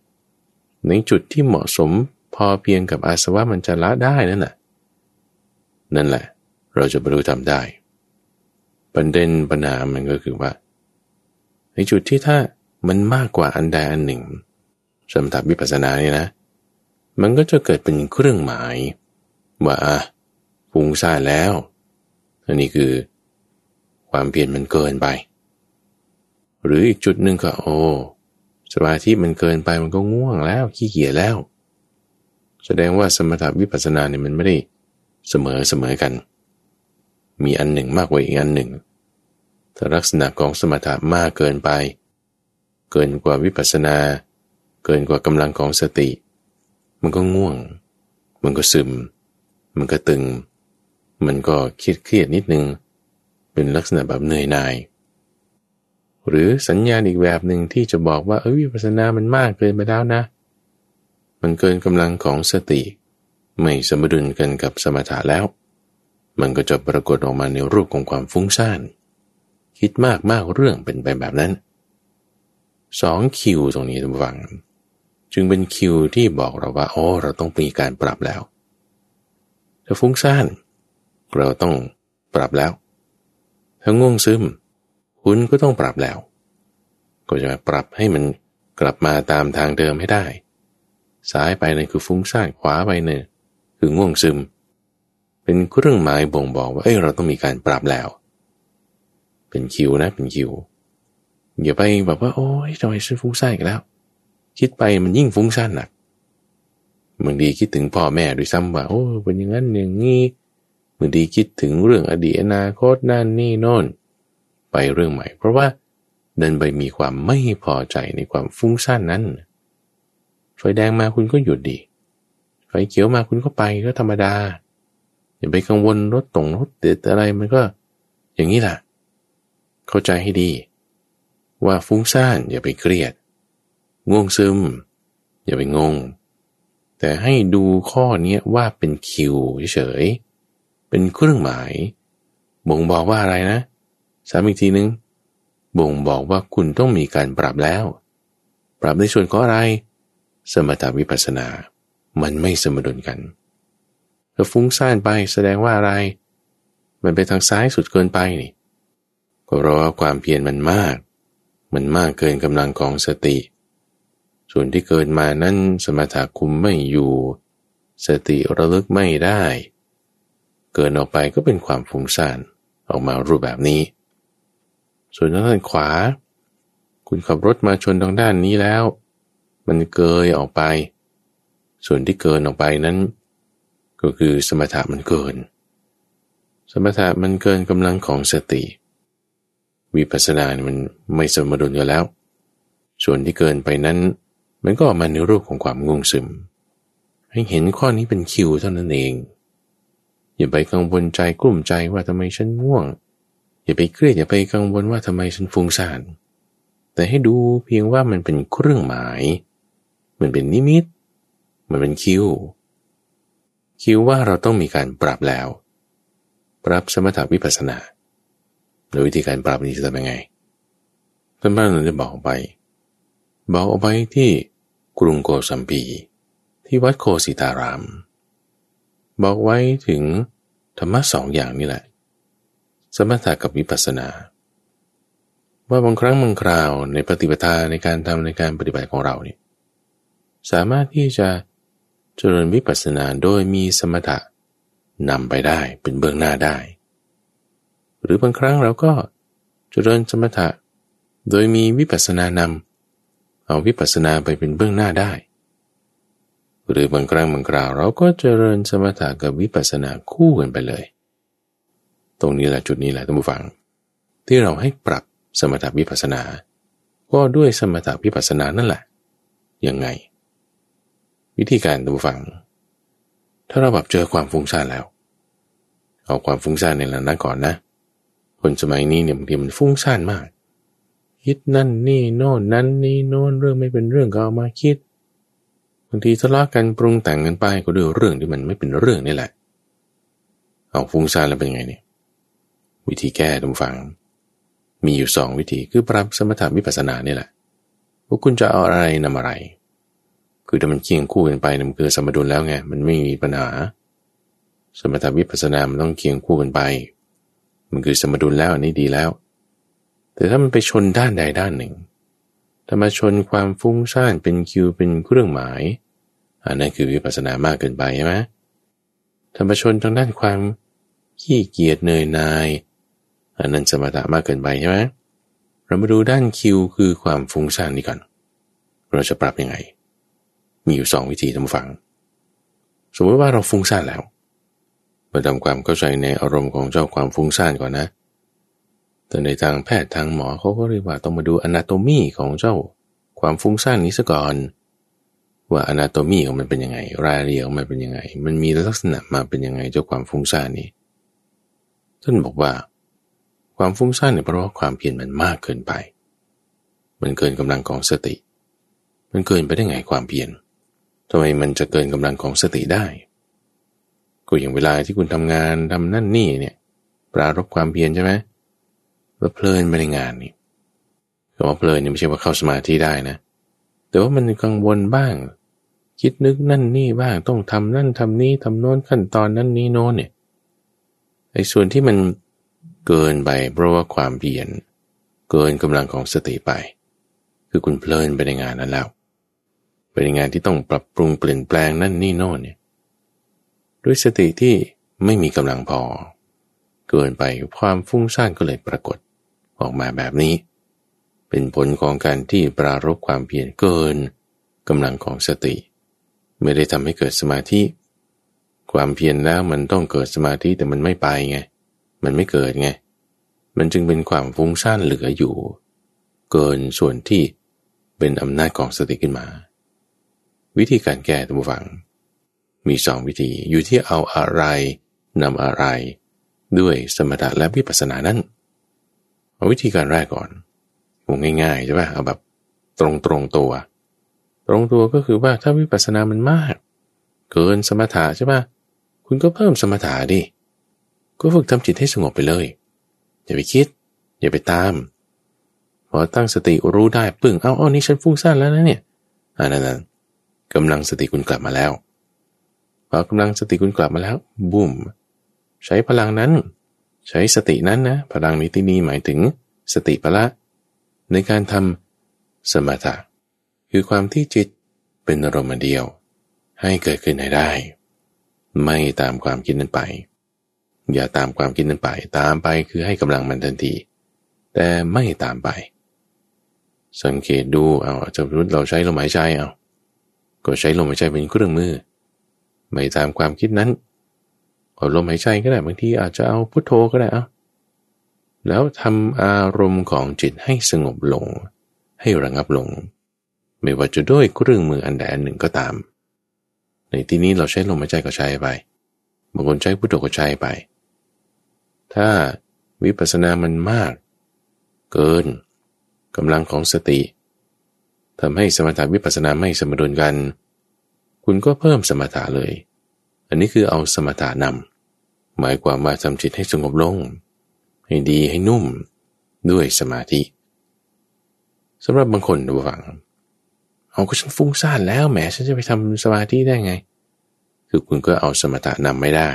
Speaker 1: ในจุดที่เหมาะสม พอเพียงกับอาสวะมันจะละได้นั่นแหละนั่นแหละ เราจะบรรลุทำได้ประเด็นปัญหามันก็คือว่า ในจุดที่ถ้ามันมากกว่าอันใดอันหนึ่งสมถวิปัสสนาเนี่ยนะ มันก็จะเกิดเป็นเครื่องหมายว่าฟุ้งซ่านแล้ว อันนี้คือความเพียรมันเกินไป หรืออีกจุดหนึ่งก็โอ้สมาธิมันเกินไปมันก็ง่วงแล้วขี้เกียจแล้ว แสดงว่าสมถวิปัสสนาเนี่ยมันไม่ได้เสมอเสมอกัน มีอันหนึ่งมากกว่าอีกอันหนึ่งถ้าลักษณะของสมถะมากเกินไป เกินกว่าวิปัสสนา เกินกว่ากำลังของสติ มันก็ง่วง มันก็ซึม มันก็ตึง มันก็เครียดเครียดนิดนึง เป็นลักษณะแบบเหนื่อยหน่าย หรือสัญญาณอีกแบบหนึ่งที่จะบอกว่าเออวิปัสสนามันมากเกินไปแล้วนะ มันเกินกำลังของสติ ไม่สมดุลกันกับสมถะแล้ว มันก็จะปรากฏออกมาในรูปของความฟุ้งซ่าน คิดมากมากเรื่องเป็นไปแบบนั้นสองคิวตรงนี้ทุกฝัง จึงเป็นคิวที่บอกเราว่าโอ้เราต้องมีการปรับแล้วถ้าฟุ้งซ่าน เราต้องปรับแล้ว ถ้าง่วงซึม คุณก็ต้องปรับแล้ว ก็จะปรับให้มันกลับมาตามทางเดิมให้ได้ ซ้ายไปนั่นคือฟุ้งซ่านขวาไปเนี่ยคือง่วงซึม เป็นเครื่องหมายบ่งบอกว่าเอ้ยเราต้องมีการปรับแล้ว เป็นคิวนะเป็นคิวอย่าไปแบบว่า โอ้ยทำไมฉันฟุ้งซ่านกันแล้ว คิดไปมันยิ่งฟุ้งซ่านหนักบางทีคิดถึงพ่อแม่ด้วยซ้ำว่าโอ้เป็นอย่างนั้นอย่างนี้บางทีคิดถึงเรื่องอดีตอนาคตนั่นนี่โน่น ไปเรื่องใหม่ เพราะว่าเดินไปมีความไม่พอใจในความฟุ้งซ่านนั้น ไฟแดงมาคุณก็หยุดดี ไฟเขียวมาคุณก็ไปก็ธรรมดา อย่าไปกังวลรถตรงรถติดอะไรมันก็ อย่างนี้แหละเข้าใจให้ดี ว่าฟุ้งซ่านอย่าไปเครียด ง่วงซึม อย่าไปงง แต่ให้ดูข้อนี้ว่าเป็นคิวเฉย เป็นเครื่องหมาย บ่งบอกว่าอะไรนะสามอีกทีนึงบ่งบอกว่าคุณต้องมีการปรับแล้ว ปรับในส่วนของอะไร สมถาวิปัสสนา มันไม่สมดุลกันถ้าฟุ้งซ่านไปแสดงว่าอะไร มันไปทางซ้ายสุดเกินไปนี่ ก็เพราะว่าความเพียรมันมาก มันมากเกินกำลังของสติ ส่วนที่เกิดมานั้นสมถะคุมไม่อยู่ สติระลึกไม่ได้ เกินออกไปก็เป็นความฟุ้งซ่านออกมารูปแบบนี้ ส่วนด้านขวา คุณขับรถมาชนทางด้านนี้แล้ว มันเกยออกไป ส่วนที่เกินออกไปนั้น ก็คือสมถะมันเกิน สมถะมันเกินกำลังของสติ วิปัสสนามันไม่สมดุลกันแล้ว ส่วนที่เกินไปนั้น มันก็ออกมาในรูปของความงงซึม ให้เห็นข้อนี้เป็นคิวเท่านั้นเอง อย่าไปกังวลใจกลุ้มใจว่าทำไมฉันง่วง อย่าไปเครียดอย่าไปกังวลว่าทำไมฉันฟุ้งซ่านแต่ให้ดูเพียงว่ามันเป็นเครื่องหมาย มันเป็นนิมิต มันเป็นคิวคิวว่าเราต้องมีการปรับแล้ว ปรับสมถาวิปัสสนาโดยวิธีการปรับนี้จะทำยังไงท่านบ้านเราจะบอกไป บอกเอาไปที่กรุงโกสัมพีที่วัดโคสิตาราม บอกไว้ถึงธรรมะสองอย่างนี่แหละ สมถะกับวิปัสสนา ว่าบางครั้งบางคราวในปฏิปทาในการทำในการปฏิบัติของเราเนี่ย สามารถที่จะเจริญวิปัสสนาโดยมีสมถะนำไปได้เป็นเบื้องหน้าได้ หรือบางครั้งเราก็เจริญสมถะ โดยมีวิปัสสนานำเอาวิปัสสนาไปเป็นเบื้องหน้าได้ หรือบางครั้งบางคราวเราก็เจริญสมถะกับวิปัสสนาคู่กันไปเลย ตรงนี้แหละจุดนี้แหละท่านผู้ฟัง ที่เราให้ปรับสมถะวิปัสสนา ก็ด้วยสมถะวิปัสสนานั่นแหละยังไง วิธีการดูฟัง ถ้าเราแบบเจอความฟุ้งซ่านแล้ว เอาความฟุ้งซ่านในหลังนั้นก่อนนะ คนสมัยนี้เนี่ยบางทีมันฟุ้งซ่านมาก คิดนั่นนี่โน่นนั้นนี่โน่นเรื่องไม่เป็นเรื่องก็เอามาคิดบางทีทะเลาะกันปรุงแต่งกันไปก็ด้วยเรื่องที่มันไม่เป็นเรื่องนี่แหละ เอาฟุ้งซ่านแล้วเป็นไงเนี่ยวิธีแก้ทุกฝัง มีอยู่สองวิธีคือปรับสมถะวิปัสสนานี่แหละว่าคุณจะเอาอะไรนำอะไร คือถ้ามันเคียงคู่กันไปมันคือสมดุลแล้วไงมันไม่มีปัญหา สมถะวิปัสสนามันต้องเคียงคู่กันไป มันคือสมดุลแล้วอันนี้ดีแล้ว แต่ถ้ามันไปชนด้านใดด้านหนึ่งถ้ามาชนความฟุ้งซ่านเป็นคิวเป็นเครื่องหมาย อันนั้นคือวิปัสสนามากเกินไปใช่ไหมถ้ามาชนทางด้านความขี้เกียจเนยนาย อันนั้นสมถะมากเกินไปใช่ไหมเรามาดูด้านคิวคือความฟุ้งซ่านนี่ก่อน เราจะปรับยังไง มีอยู่สองวิธีทำฟัง สมมติว่าเราฟุ้งซ่านแล้วมาทำความเข้าใจในอารมณ์ของเจ้าความฟุ้งซ่านก่อนนะ แต่ในทางแพทย์ทางหมอเขาก็เรียกว่าต้องมาดูอนาโตมีของเจ้าความฟุ้งซ่านนี้ซะก่อน ว่าอนาโตมีของมันเป็นยังไง รายละเอียดของมันเป็นยังไง มันมีลักษณะมาเป็นยังไงเจ้าความฟุ้งซ่านนี้ท่านบอกว่า ความฟุ้งซ่านเนี่ยเพราะว่าความเพียรมันมากเกินไป มันเกินกำลังของสติ มันเกินไปได้ไงความเพียร ทำไมมันจะเกินกำลังของสติได้ ก็อย่างเวลาที่คุณทำงานทำนั่นนี่เนี่ย ปรารบความเพียรใช่ไหมว่าเพลินไปในงานนี่คำว่าเพลินเนี่ยไม่ใช่ว่าเข้าสมาธิได้นะ แต่ว่ามันกังวลบ้าง คิดนึกนั่นนี่บ้างต้องทำนั่นทำนี้ทำโน้นขั้นตอนนั่นนี้โน้นเนี่ยไอ้ส่วนที่มันเกินไปเพราะว่าความเพียรเกินกำลังของสติไป คือคุณเพลินไปในงานนั้นแล้ว ไปในงานที่ต้องปรับปรุงเปลี่ยนแปลงนั่นนี่โน่นเนี่ยด้วยสติที่ไม่มีกำลังพอ เกินไปความฟุ้งซ่านก็เลยปรากฏออกมาแบบนี้ เป็นผลของการที่ปรารบความเพียรเกินกำลังของสติ ไม่ได้ทำให้เกิดสมาธิ ความเพียรแล้วมันต้องเกิดสมาธิแต่มันไม่ไปไง มันไม่เกิดไง มันจึงเป็นความฟุ้งซ่านเหลืออยู่ เกินส่วนที่เป็นอำนาจของสติขึ้นมา วิธีการแก้ตัวฝัง มีสองวิธีอยู่ที่เอาอะไรนำอะไร ด้วยสมถะและวิปัสสนานั้นเอาวิธีการแรกก่อนวงง่ายๆใช่ป่ะเอาแบบตรงตรงตัว ตรงตัวก็คือว่าถ้าวิปัสสนามันมาก เกินสมถะใช่ป่ะคุณก็เพิ่มสมถะดิก็ฝึกทำจิตให้สงบไปเลย อย่าไปคิด อย่าไปตามพอตั้งสติรู้ได้ปึ้งเอาเอานี่ฉันฟุ้งซ่านแล้วนะเนี่ยอันนั้น กำลังสติคุณกลับมาแล้วพอกำลังสติคุณกลับมาแล้วบุ้มใช้พลังนั้น ใช้สตินั้นนะพลังในที่นี้หมายถึงสติพละ ในการทำสมถะคือความที่จิตเป็นอารมณ์เดียว ให้เกิดขึ้นให้ได้ ไม่ตามความคิดนั้นไป อย่าตามความคิดนั้นไป ตามไปคือให้กำลังมันทันที แต่ไม่ตามไป สังเกตดูเอาจะรู้เราใช้ลมหายใจเอา ก็ใช้ลมหายใจเป็นเครื่องมือ ไม่ตามความคิดนั้นเอาลมหายใจก็ได้บางทีอาจจะเอาพุทโธก็ได้เอาแล้วทำอารมณ์ของจิตให้สงบลง ให้ระงับลง ไม่ว่าจะด้วยเครื่องมืออันใดอันหนึ่งก็ตาม ในที่นี้เราใช้ลมหายใจก็ใช้ไปบางคนใช้พุทโธก็ใช้ไป ถ้าวิปัสสนามันมาก เกินกำลังของสติ ทำให้สมถะวิปัสสนาไม่สมดุลกัน คุณก็เพิ่มสมถะเลย อันนี้คือเอาสมถานำหมายความว่าทำจิตให้สงบลง ให้ดีให้นุ่มด้วยสมาธิสำหรับบางคนดูฟังเอาก็ฉันฟุ้งซ่านแล้วแหมฉันจะไปทำสมาธิได้ไง คือคุณก็เอาสมถะนำไม่ได้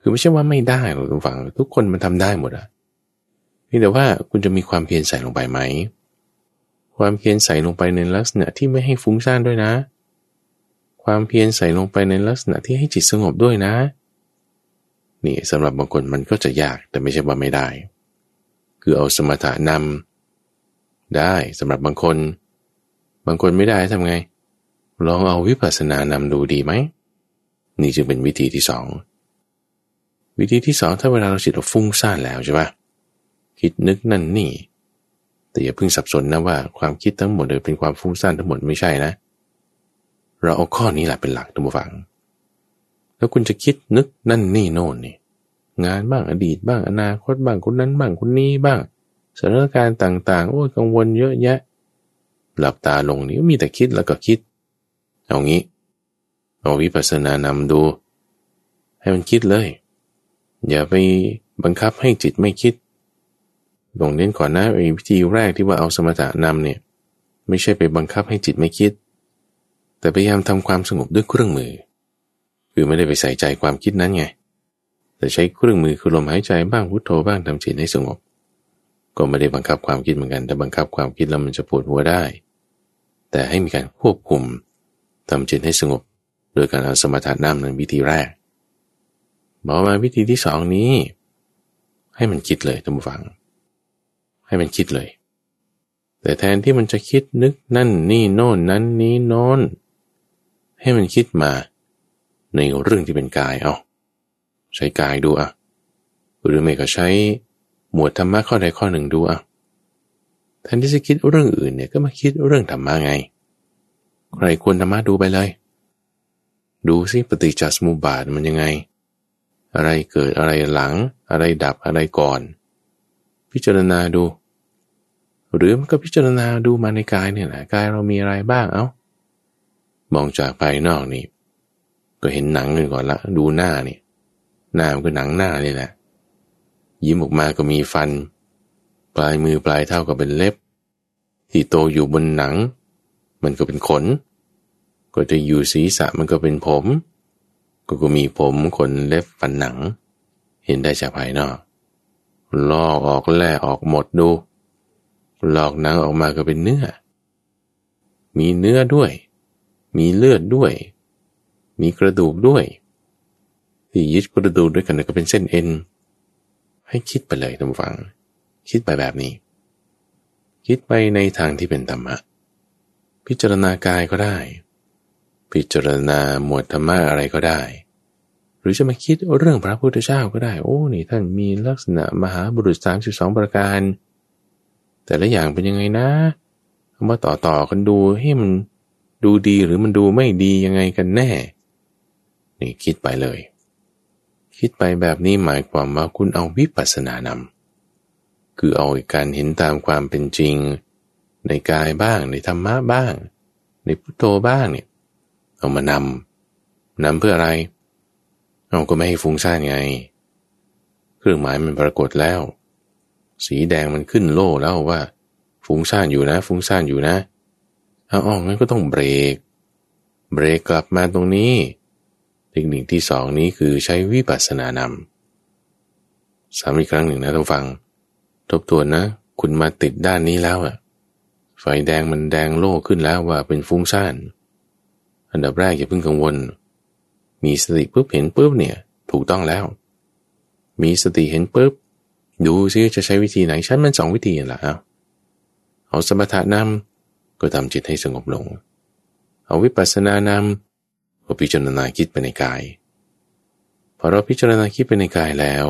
Speaker 1: คือไม่ใช่ว่าไม่ได้หรอกทุกฝั่งทุกคนมันทำได้หมดอะนี่แต่ว่าคุณจะมีความเพียรใส่ลงไปไหม ความเพียรใส่ลงไปในลักษณะที่ไม่ให้ฟุ้งซ่านด้วยนะ ความเพียรใส่ลงไปในลักษณะที่ให้จิตสงบด้วยนะ นี่สำหรับบางคนมันก็จะยากแต่ไม่ใช่ว่าไม่ได้ คือเอาสมถะนำได้สำหรับบางคน บางคนไม่ได้ทำไง ลองเอาวิปัสสนานำดูดีไหม นี่จึงเป็นวิธีที่สองวิธีที่สองถ้าเวลาเราจิตเราฟุ้งซ่านแล้วใช่ปะคิดนึกนั่นนี่ แต่อย่าเพิ่งสับสนนะว่าความคิดทั้งหมดเลยเป็นความฟุ้งซ่านทั้งหมดไม่ใช่นะ เราเอาข้อนี้แหละเป็นหลักตัวฝัง แล้วคุณจะคิดนึกนั่นนี่โน่นนี่งานบ้างอดีตบ้างอนาคตบ้างคนนั้นบ้างคนนี้บ้างสถานการณ์ต่างๆ โอ้ยกังวลเยอะแยะ หลับตาลงนี่มีแต่คิดแล้วก็คิด เอางี้ เอาวิปัสสนานำดู ให้มันคิดเลย อย่าไปบังคับให้จิตไม่คิด ลงเน้นก่อนนะไอ้วิธีแรกที่ว่าเอาสมถะนำเนี่ยไม่ใช่ไปบังคับให้จิตไม่คิด แต่พยายามทำความสงบด้วยเครื่องมือ คือไม่ได้ไปใส่ใจความคิดนั้นไง แต่ใช้เครื่องมือคือลมหายใจบ้างพุทโธบ้างทำจิตให้สงบ ก็ไม่ได้บังคับความคิดเหมือนกัน แต่บังคับความคิดแล้วมันจะปวดหัวได้ แต่ให้มีการควบคุมทำจิตให้สงบ โดยการเอาสมถะนำในวิธีแรกบอกมาวิธีที่สองนี้ ให้มันคิดเลยท่านผู้ฟัง ให้มันคิดเลย แต่แทนที่มันจะคิดนึกนั่นนี่โน่นนั้นนี้โน้นให้มันคิดมาในเรื่องที่เป็นกายเอาใช้กายดูอะ หรือไม่ก็ใช้หมวดธรรมะข้อใดข้อหนึ่งดูอะแทนที่จะคิดเรื่องอื่นเนี่ยก็มาคิดเรื่องธรรมะไง ใครควรธรรมะดูไปเลย ดูสิปฏิจจสมุปบาทมันยังไง อะไรเกิดอะไรหลัง อะไรดับอะไรก่อน พิจารณาดู หรือมันก็พิจารณาดูมาในกายเนี่ยแหละกายเรามีอะไรบ้างเอา้ามองจากภายนอกนี่ก็เห็นหนังกันก่อนละดูหน้านี่หน้ามันก็หนังหน้านี่แหละ ยิ้มออกมาก็มีฟัน ปลายมือปลายเท้าก็เป็นเล็บ ที่โตอยู่บนหนัง มันก็เป็นขน ก็จะอยู่ศีรษะมันก็เป็นผม ก็ก็มีผมขนเล็บฟันหนัง เห็นได้จากภายนอก ลอกออกแล่ออกหมดดู ลอกหนังออกมาก็เป็นเนื้อ มีเนื้อด้วย มีเลือดด้วย มีกระดูกด้วย ที่ยึดกระดูกด้วยกันก็เป็นเส้นเอ็น ให้คิดไปเลยท่านฟัง คิดไปแบบนี้ คิดไปในทางที่เป็นธรรมะ พิจารณากายก็ได้ พิจารณาหมวดธรรมะอะไรก็ได้หรือจะมาคิดเรื่องพระพุทธเจ้าก็ได้ โอ้ นี่ท่านมีลักษณะมหาบุรุษสามสิบสองประการ แต่ละอย่างเป็นยังไงนะเอามาต่อต่อกันดูให้มันดูดีหรือมันดูไม่ดียังไงกันแน่ นี่คิดไปเลย คิดไปแบบนี้หมายความว่าคุณเอาวิปัสสนานำคือเอาการเห็นตามความเป็นจริง ในกายบ้างในธรรมะบ้าง ในพุทโธบ้างเนี่ยเอามานำนำเพื่ออะไรเราก็ไม่ให้ฟุ้งซ่านไง เครื่องหมายมันปรากฏแล้ว สีแดงมันขึ้นโล่แล้วว่า ฟุ้งซ่านอยู่นะ ฟุ้งซ่านอยู่นะเอาออกงั้นก็ต้องเบรก เบรกกลับมาตรงนี้ เทคนิคที่สองนี้คือใช้วิปัสสนานำสามอีกครั้งหนึ่งนะท่านฟัง ทบทวนนะ คุณมาติดด้านนี้แล้วอะไฟแดงมันแดงโล่ขึ้นแล้วว่าเป็นฟุ้งซ่าน อันดับแรกอย่าเพิ่งกังวล มีสติปุ๊บเห็นปุ๊บเนี่ย ถูกต้องแล้ว มีสติเห็นปุ๊บ ดูซิจะใช้วิธีไหนฉันมันสองวิธีแหละเอาเอาสมถะนำก็ทำจิตให้สงบลง เอาวิปัสสนานำก็พิจารณาคิดไปในกาย พอเราพิจารณาคิดไปในกายแล้ว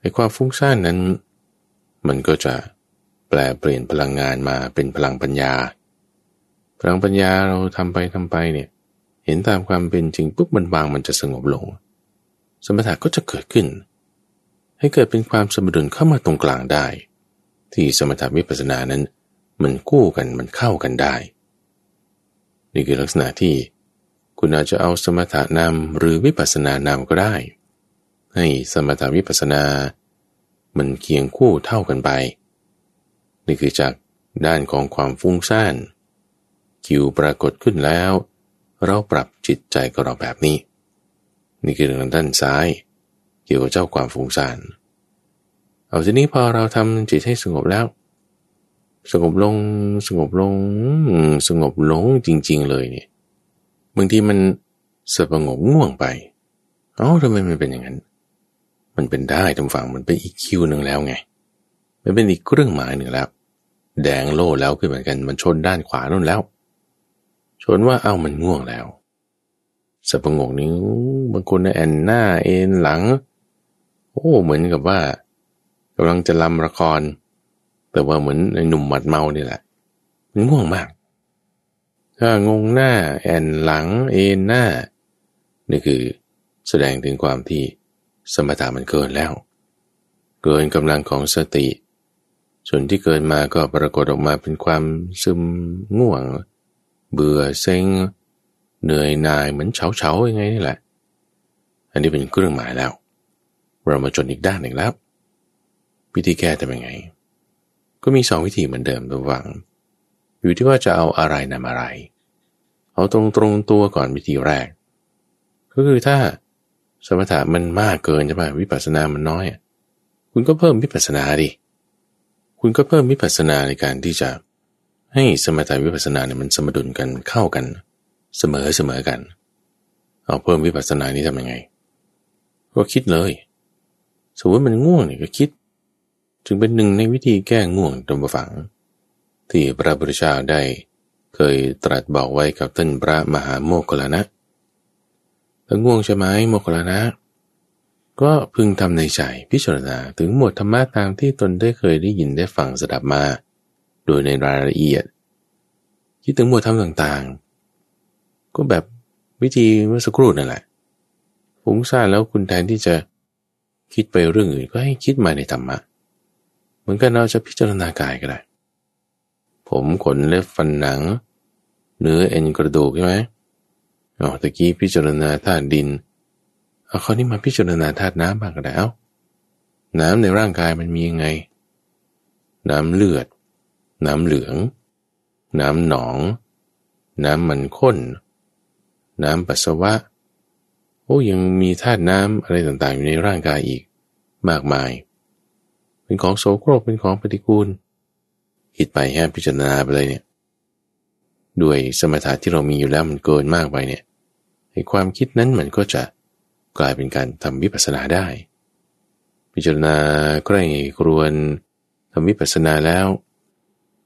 Speaker 1: ไอ้ความฟุ้งซ่านนั้น มันก็จะแปลเปลี่ยนพลังงานมาเป็นพลังปัญญา พลังปัญญาเราทำไปทำไปเนี่ยเห็นตามความเป็นจริงปุ๊บมันบางมันจะสงบลง สมถะก็จะเกิดขึ้น ให้เกิดเป็นความสมดุลเข้ามาตรงกลางได้ ที่สมถะวิปัสสนานั้น มันกู้กันมันเข้ากันได้ นี่คือลักษณะที่คุณอาจจะเอาสมถะนำหรือวิปัสสนานำก็ได้ ให้สมถะวิปัสสนา มันเคียงคู่เท่ากันไป นี่คือจากด้านของความฟุ้งซ่านคิวปรากฏขึ้นแล้ว เราปรับจิตใจกับเราแบบนี้ นี่คือเรื่องด้านซ้าย เกี่ยวกับเจ้าความฟุ้งซ่าน เอาทีนี้พอเราทำจิตให้สงบแล้ว สงบลงสงบลง สงบลงจริง ๆ เลยเนี่ยบางทีมันสงบง่วงไปเอ้าทำไมมันเป็นอย่างนั้น มันเป็นได้ทางฝั่งมันเป็นอีกคิวหนึ่งแล้วไง มันเป็นอีกเครื่องหมายหนึ่งแล้ว แดงโล่แล้วขึ้นเหมือนกัน มันชนด้านขวานู่นแล้ว ชนว่าเอ้ามันง่วงแล้วสปงกนี้บางคนแอนหน้าเอ็นหลัง โอ้เหมือนกับว่ากำลังจะลำละคร แต่ว่าเหมือนไอ้หนุ่มหมัดเมานี่แหละมันง่วงมากถ้างงหน้าแอนหลังเอ็นหน้า นี่คือแสดงถึงความที่สมถะมันเกินแล้ว เกินกำลังของสติ ส่วนที่เกินมาก็ปรากฏออกมาเป็นความซึมง่วง เบื่อเซ็งเหนื่อยนายเหมือนเฉาเฉายังไงนี่แหละ อันนี้เป็นเครื่องหมายแล้ว เรามาจนอีกด้านหนึ่งแล้ว วิธีแก้จะเป็นไง ก็มีสองวิธีเหมือนเดิมระหว่างอยู่ที่ว่าจะเอาอะไรนำอะไร เอาตรงตรงตัวก่อนวิธีแรก ก็คือถ้าสมถะมันมากเกินใช่ไหมวิปัสสนามันน้อย คุณก็เพิ่มวิปัสสนาดิคุณก็เพิ่มวิปัสสนาในการที่จะให้สมถะวิปัสสนาเนี่ยมันสมดุลกันเข้ากัน เสมอเสมอกัน เอาเพิ่มวิปัสสนานี้ทำยังไง ก็คิดเลย สมมติมันง่วงเนี่ยก็คิด จึงเป็นหนึ่งในวิธีแก้ง่วงตรงฝัง ที่พระพุทธเจ้าได้ เคยตรัสบอกไว้กับท่านพระมหาโมคคลานะถ้าง่วงใช่ไหมโมคคลานะ ก็พึงทำในใจพิจารณาถึงหมวดธรรมะตามที่ตนได้เคยได้ยินได้ฟังสดับมา โดยในรายละเอียดคิดถึงหมวดธรรมต่างๆ ก็แบบวิธีเมื่อสักครู่นั่นแหละฟุ้งซ่านแล้วคุณแทนที่จะ คิดไปเรื่องอื่นก็ให้คิดมาในธรรมะเหมือนกันเราจะพิจารณากายก็ได้ ผมขนเล็บฟันหนัง เนื้อเอ็นกระดูกใช่ไหมอ๋อตะกี้พิจารณาธาตุดินเอาข้อนี้มาพิจารณาธาตุน้ำบ้างก็ได้เอา้าน้ำในร่างกายมันมียังไง น้ำเลือด น้ำเหลือง น้ำหนอง น้ำมันข้น น้ำปัสสาวะ โอ้ยังมีธาตุน้ำอะไรต่างๆ อยู่ในร่างกายอีก มากมาย เป็นของโสโครกเป็นของปฏิกูลคิดไปแค่พิจารณาไปเลยเนี่ย ด้วยสมถะที่เรามีอยู่แล้วมันเกินมากไปเนี่ยไอ้ความคิดนั้นมันก็จะกลายเป็นการทำวิปัสสนาได้ พิจารณาใกล้ครวนทำวิปัสสนาแล้ว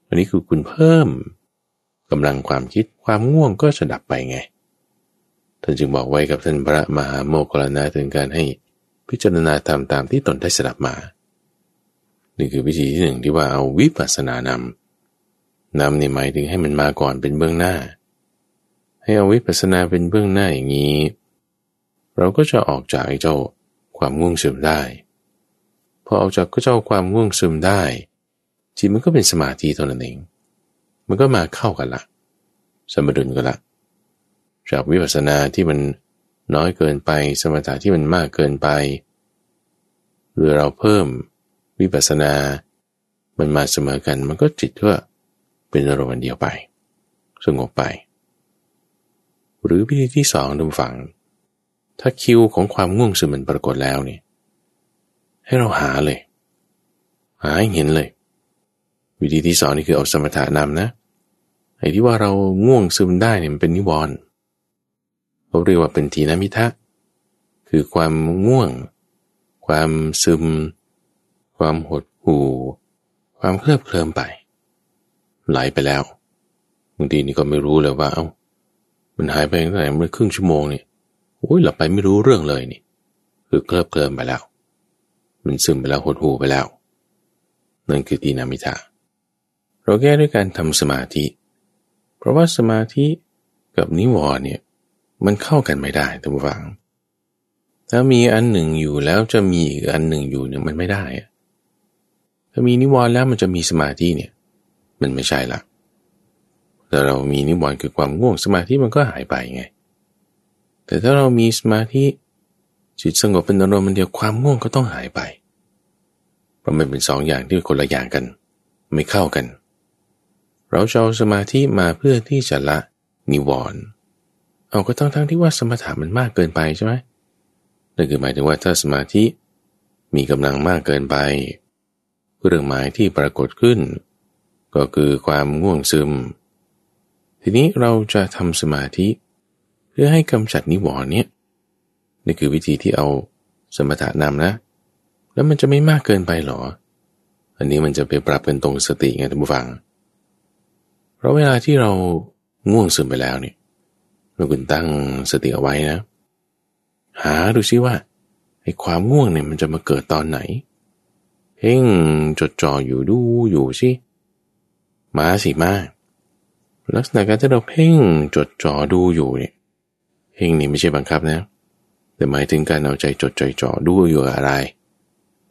Speaker 1: อันนี้คือคุณเพิ่มกำลังความคิดความง่วงก็จะดับไปไง ท่านจึงบอกไว้กับท่านพระมหาโมกขลานะถึงการให้พิจารณาตามตามที่ตนได้สดับมา นี่คือวิธีที่หนึ่งที่ว่าเอาวิปัสสนานำนำในหมายถึงให้มันมาก่อนเป็นเบื้องหน้า ให้เอาวิปัสสนาเป็นเบื้องหน้าอย่างนี้ เราก็จะออกจากเจ้าความง่วงซึมได้ พอออกจากก็เจ้าความง่วงซึมได้จิตมันก็เป็นสมาธิตัวนั้นเอง มันก็มาเข้ากันละ สมดุลกันละ จากวิปัสสนาที่มันน้อยเกินไป สมถะที่มันมากเกินไป หรือเราเพิ่มวิปัสสนา มันมาเสมอกัน มันก็จิตก็เป็นอารมณ์เดียวไป สงบไป หรือวิธีที่สองดูฝัง ถ้าคิวของความง่วงซึมมันปรากฏแล้วเนี่ยให้เราหาเลย หาให้เห็นเลย วิธีที่สองนี่คือเอาสมถะนำนะไอ้ที่ว่าเราง่วงซึมได้เนี่ยมันเป็นนิวรณ์ เขาเรียกว่าเป็นทีนมิทะ คือความง่วง ความซึม ความหดหู่ ความเคลิบเคลิมไป ไหลไปแล้วบางทีนี่ก็ไม่รู้เลยว่าเอา้ามันหายไปตั้งแต่เมื่อครึ่งชั่วโมงนี่โอ้ยหลับไปไม่รู้เรื่องเลยนี่ คือเคลิบเคลิมไปแล้ว มันซึมไปแล้วหดหู่ไปแล้วนั่นคือทีนามิทะเราแก้ด้วยการทำสมาธิ เพราะว่าสมาธิกับนิวรณ์เนี่ย มันเข้ากันไม่ได้ทุกฝัง ถ้ามีอันหนึ่งอยู่แล้วจะมีอีกอันหนึ่งอยู่เนี่ยมันไม่ได้ถ้ามีนิวรณ์แล้วมันจะมีสมาธิเนี่ย มันไม่ใช่ละแต่เรามีนิวรณ์คือความง่วงสมาธิมันก็หายไปไง แต่ถ้าเรามีสมาธิจิตสงบเป็นอารมณ์มันเดียวความง่วงก็ต้องหายไป เพราะมันเป็นสองอย่างที่คนละอย่างกัน ไม่เข้ากัน เราจะเอาสมาธิมาเพื่อที่จะละนิวรณ์ เอาก็ต้องทั้งที่ว่าสมถะมันมากเกินไปใช่ไหมนั่นคือหมายถึงว่าถ้าสมาธิมีกำลังมากเกินไป เรื่องหมายที่ปรากฏขึ้น ก็คือความง่วงซึม ทีนี้เราจะทำสมาธิ เพื่อให้กำจัดนิวรณ์เนี่ยนี่คือวิธีที่เอาสมถะนำนะ แล้วมันจะไม่มากเกินไปหรอ อันนี้มันจะไปปรับเป็นตรงสติไงท่านผู้ฟัง เพราะเวลาที่เราง่วงซึมไปแล้วเนี่ย เราคุณตั้งสติเอาไว้นะ หาดูซิว่าไอ้ความง่วงเนี่ยมันจะมาเกิดตอนไหนเพ่งจดจ่ออยู่ดูอยู่สิมาสิมาลักษณะการที่เราเพ่งจดจ่อดูอยู่เนี่ยเพ่งนี่ไม่ใช่บังคับนะ แต่หมายถึงการเอาใจจดใจจ่อดูอยู่อะไร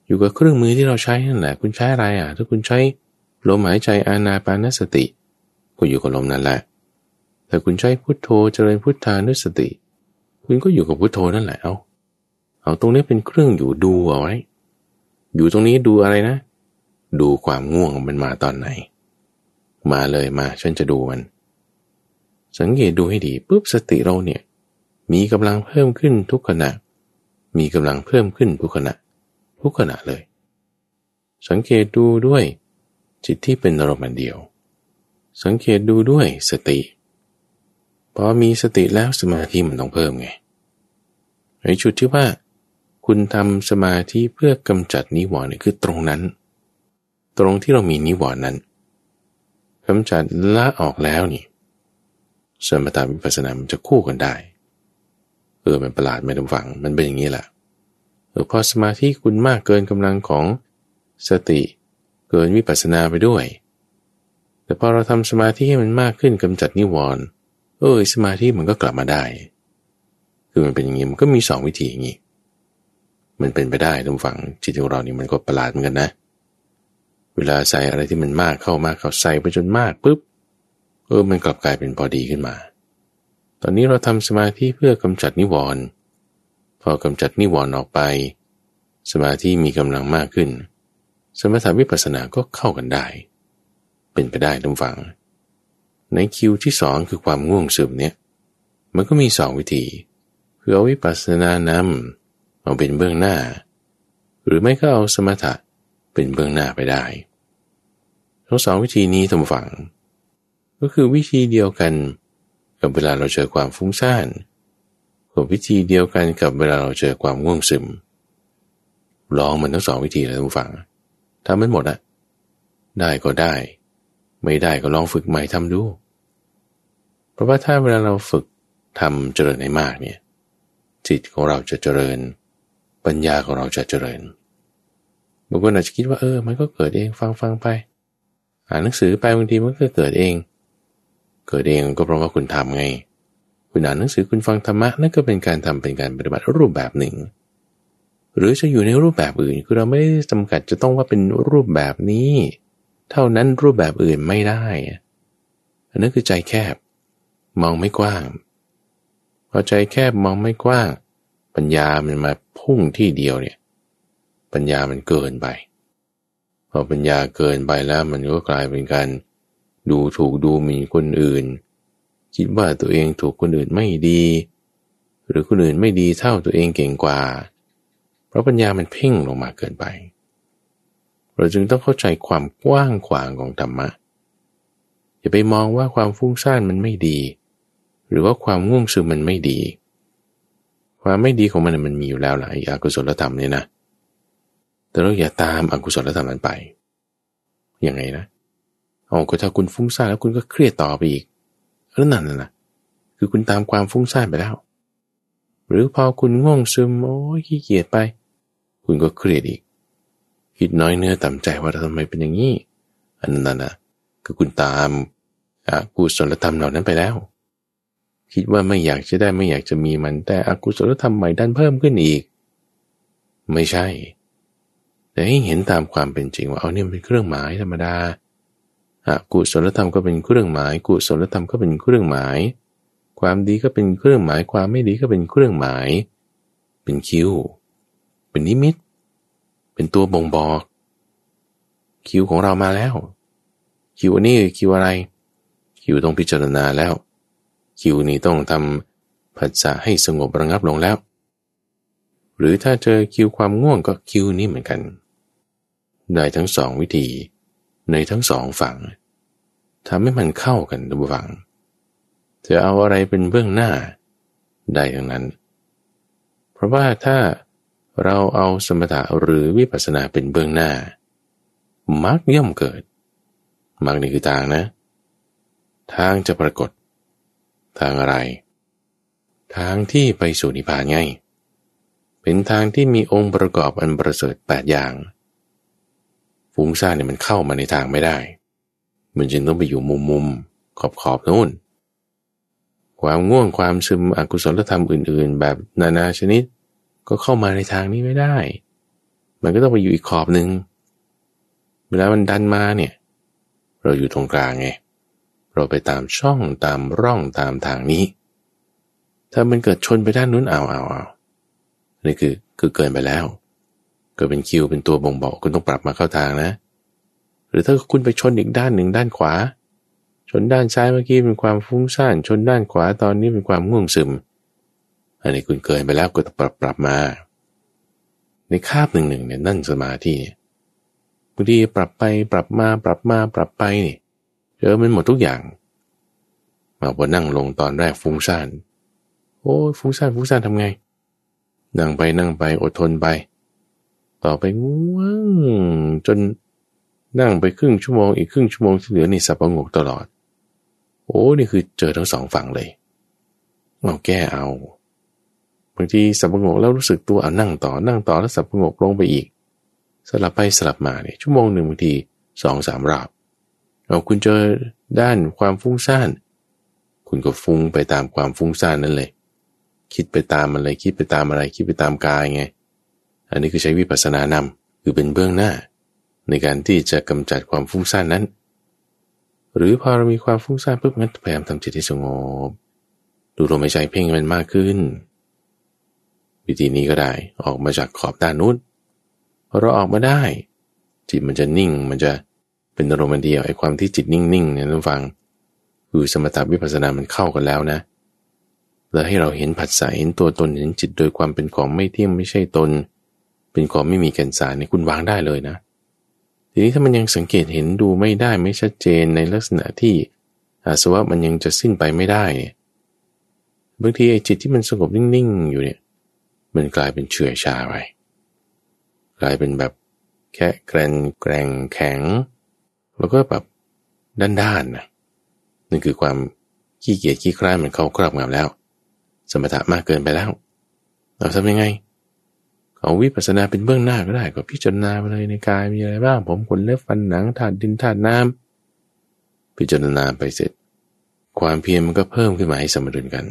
Speaker 1: อยู่กับเครื่องมือที่เราใช้นั่นแหละ คุณใช้อะไรอะ ถ้าคุณใช้ลมหายใจอานาปานสติ ก็อยู่กับลมนั่นแหละ แต่คุณใช้พุทโธเจริญพุทธานุสติ คุณก็อยู่กับพุทโธนั่นแหละเอาเอาตรงนี้เป็นเครื่องอยู่ดูเอาไว้ อยู่ตรงนี้ดูอะไรนะ ดูความง่วงมันมาตอนไหน มาเลยมาฉันจะดูมัน สังเกตดูให้ดีปุ๊บสติเราเนี่ย มีกำลังเพิ่มขึ้นทุกขณะ มีกำลังเพิ่มขึ้นทุกขณะ ทุกขณะเลย สังเกตดูด้วยจิตที่เป็นอารมณ์เดียว สังเกตดูด้วยสติ พอมีสติแล้วสมาธิมันต้องเพิ่มไงในจุดที่ว่า คุณทำสมาธิเพื่อกำจัดนิวรณ์นี่คือตรงนั้น ตรงที่เรามีนิวรณ์นั้นกำจัดละออกแล้วนี่สมถะวิปัสสนามันจะคู่กันได้ เออมันประหลาดไม่ต้องฟัง มันเป็นอย่างนี้แหละเออพอสมาธิคุณมากเกินกำลังของสติเกินวิปัสสนาไปด้วย แต่พอเราทำสมาธิให้มันมากขึ้นกำจัดนิวรณ์ เออสมาธิมันก็กลับมาได้ คือมันเป็นอย่างนี้มันก็มีสองวิธีอย่างนี้ มันเป็นไปได้ทุกฝังจิตของเรานี่มันก็ประหลาดเหมือนกันนะ เวลาใส่อะไรที่มันมากเข้ามากเข้าใส่ไปจนมากปุ๊บเออมันกลับกลายเป็นพอดีขึ้นมา ตอนนี้เราทำสมาธิเพื่อกำจัดนิวรณ์พอกำจัดนิวรณ์ออกไป สมาธิมีกำลังมากขึ้น สมถาวิปัสสนาก็เข้ากันได้ เป็นไปได้ทุกฝั่ง ในคิวที่สองคือความง่วงซึมเนี่ยมันก็มีสองวิธีคือเอาวิปัสสนานำเอาเป็นเบื้องหน้า หรือไม่ก็เอาสมถะเป็นเบื้องหน้าไปได้ ทั้งสองวิธีนี้ทำฝัง ก็คือวิธีเดียวกันกับเวลาเราเจอความฟุ้งซ่านกับวิธีเดียวกันกับเวลาเราเจอความง่วงซึมลองมันทั้งสองวิธีเลยทุกฝังทำมันหมดอะได้ก็ได้ ไม่ได้ก็ลองฝึกใหม่ทำดู เพราะว่าถ้าเวลาเราฝึกทำเจริญให้มากเนี่ย จิตของเราจะเจริญ ปัญญาของเราจะเจริญบางคนอาจจะคิดว่าเออ มันก็เกิดเองฟังฟังไป อ่านหนังสือไปบางทีมันก็เกิดเอง เกิดเองก็เพราะว่าคุณทำไง คุณอ่านหนังสือคุณฟังธรรมะนั่นก็เป็นการทำเป็นการปฏิบัติรูปแบบหนึ่ง หรือจะอยู่ในรูปแบบอื่นคือเราไม่ได้จำกัดจะต้องว่าเป็นรูปแบบนี้ เท่านั้นรูปแบบอื่นไม่ได้ อันนั้นคือใจแคบ มองไม่กว้าง พอใจแคบมองไม่กว้าง ปัญญามันมาพุ่งที่เดียวเนี่ย ปัญญามันเกินไป พอปัญญาเกินไปแล้วมันก็กลายเป็นการดูถูกดูหมิ่นคนอื่น คิดว่าตัวเองถูกคนอื่นไม่ดี หรือคนอื่นไม่ดีเท่าตัวเองเก่งกว่า เพราะปัญญามันเพ่งลงมาเกินไป เราจึงต้องเข้าใจความกว้างขวางของธรรมะ อย่าไปมองว่าความฟุ้งซ่านมันไม่ดี หรือว่าความง่วงซึมมันไม่ดี ความไม่ดีของมันมันมีอยู่แล้วหลายอกุศลธรรมเนี่ยนะ แต่เราอย่าตามอกุศลธรรมนั้นไป ยังไงนะเอาก็ถ้าคุณฟุ้งซ่านแล้วคุณก็เครียดต่อไปอีกแล้วนั่นน่ะคือคุณตามความฟุ้งซ่านไปแล้ว หรือพอคุณง่วงซึมโอ้ยขี้เกียจไป คุณก็เครียดอีก คิดน้อยเนื้อต่ำใจว่าทำไมเป็นอย่างนี้ อันนั้นนะคือคุณตามอกุศลธรรมเหล่านั้นไปแล้ว คิดว่าไม่อยากจะได้ไม่อยากจะมีมันแต่อกุศลธรรมใหม่ดันเพิ่มขึ้นอีก ไม่ใช่ แต่ให้เห็นตามความเป็นจริงว่าเอาเนี่ยเป็นเครื่องหมายธรรมดาอกุศลธรรมก็เป็นเครื่องหมาย กุศลธรรมก็เป็นเครื่องหมาย ความดีก็เป็นเครื่องหมาย ความไม่ดีก็เป็นเครื่องหมาย เป็นคิวเป็นนิมิต เป็นตัวบ่งบอก คิวของเรามาแล้ว คิวนี้คิวอะไร คิวต้องพิจารณาแล้ว คิวนี้ต้องทำผัสสะให้สงบระงับลงแล้ว หรือถ้าเจอคิวความง่วงก็คิวนี้เหมือนกัน ได้ทั้งสองวิธี ในทั้งสองฝั่งทำให้มันเข้ากันดูฝั่งจะเอาอะไรเป็นเบื้องหน้าได้ทั้งนั้น เพราะว่าถ้า เราเอาสมถะหรือวิปัสสนาเป็นเบื้องหน้ามักย่อมเกิดมักนี่คือทางนะ ทางจะปรากฏ ทางอะไร ทางที่ไปสู่นิพพานไง เป็นทางที่มีองค์ประกอบอันประเสริฐแปดอย่างฟุ้งซ่านเนี่ยมันเข้ามาในทางไม่ได้ มันจึงต้องไปอยู่มุมมุมขอบขอบนู่น ความง่วงความซึมอกุศลธรรมอื่น ๆ แบบนานาชนิด ก็เข้ามาในทางนี้ไม่ได้ มันก็ต้องไปอยู่อีกขอบหนึ่งเวลามันดันมาเนี่ย เราอยู่ตรงกลางไง เราไปตามช่องตามร่องตามทางนี้ ถ้ามันเกิดชนไปด้านนู้นเอาเอาเอานี่คือคือเกินไปแล้วก็เป็นคิวเป็นตัวบ่งบอกคุณต้องปรับมาเข้าทางนะ หรือถ้าคุณไปชนอีกด้านหนึ่งด้านขวา ชนด้านซ้ายเมื่อกี้เป็นความฟุ้งซ่าน ชนด้านขวาตอนนี้เป็นความง่วงซึม อันนี้คุณเกินไปแล้วก็ต้องปรับปรับมา ในคาบหนึ่งหนึ่งเนี่ยนั่นสมาธิเนี่ยบางทีปรับไปปรับมาปรับมาปรับไปนี่เจอมันหมดทุกอย่าง มาพอนั่งลงตอนแรกฟุ้งซ่านโอ้ฟุ้งซ่านฟุ้งซ่านทำไง นั่งไปนั่งไปอดทนไป ต่อไปง่วงจนนั่งไปครึ่งชั่วโมงอีกครึ่งชั่วโมงที่เหลือนี่สับประงกตลอด โอ้นี่คือเจอทั้งสองฝั่งเลยเอาแก้เอา บางทีสับประงกแล้วรู้สึกตัวเอานั่งต่อนั่งต่อแล้วสับประงกลงไปอีก สลับไปสลับมาเนี่ยชั่วโมงหนึ่งบางทีสองสามรอบเอาคุณเจอด้านความฟุ้งซ่านคุณก็ฟุ้งไปตามความฟุ้งซ่านนั่นเลย คิดไปตามอะไรคิดไปตามอะไรคิดไปตามกายไง อันนี้คือใช้วิปัสสนานำคือเป็นเบื้องหน้า ในการที่จะกำจัดความฟุ้งซ่านนั้น หรือพอเรามีความฟุ้งซ่านปุ๊บงั้นพยายามทำจิตให้สงบดูลมหายใจเพ่งมันมากขึ้น วิธีนี้ก็ได้ออกมาจากขอบด้านนู้นเราออกมาได้ จิตมันจะนิ่งมันจะเป็นอารมณ์เดียวไอ้ความที่จิตนิ่งๆเนี่ยท่านฟัง คือสมถะวิปัสสนามันเข้ากันแล้วนะแล้วให้เราเห็นผัสสะเห็นตัวตนเห็นจิตโดยความเป็นของไม่เที่ยงไม่ใช่ตน เป็นของไม่มีแก่นสารเนี่ยคุณวางได้เลยนะ ทีนี้ถ้ามันยังสังเกตเห็นดูไม่ได้ไม่ชัดเจนในลักษณะที่อาสวะมันยังจะสิ้นไปไม่ได้บางทีไอ้จิตที่มันสงบนิ่งๆอยู่เนี่ย มันกลายเป็นเฉื่อยชาไปกลายเป็นแบบแค่แกรนแกรงแข็ง แล้วก็แบบด้านๆนะนั่นคือความขี้เกียจขี้คร้านมันเข้าครอบงำแล้ว สมถะมากเกินไปแล้ว เราทำยังไง เอาวิปัสสนาเป็นเบื้องหน้าก็ได้ก็พิจารณาไปเลยในกายมีอะไรบ้าง ผมขนเล็บฟันหนังธาตุดินธาตุน้ำพิจารณาไปเสร็จ ความเพียรมันก็เพิ่มขึ้นมาให้สมดุลกัน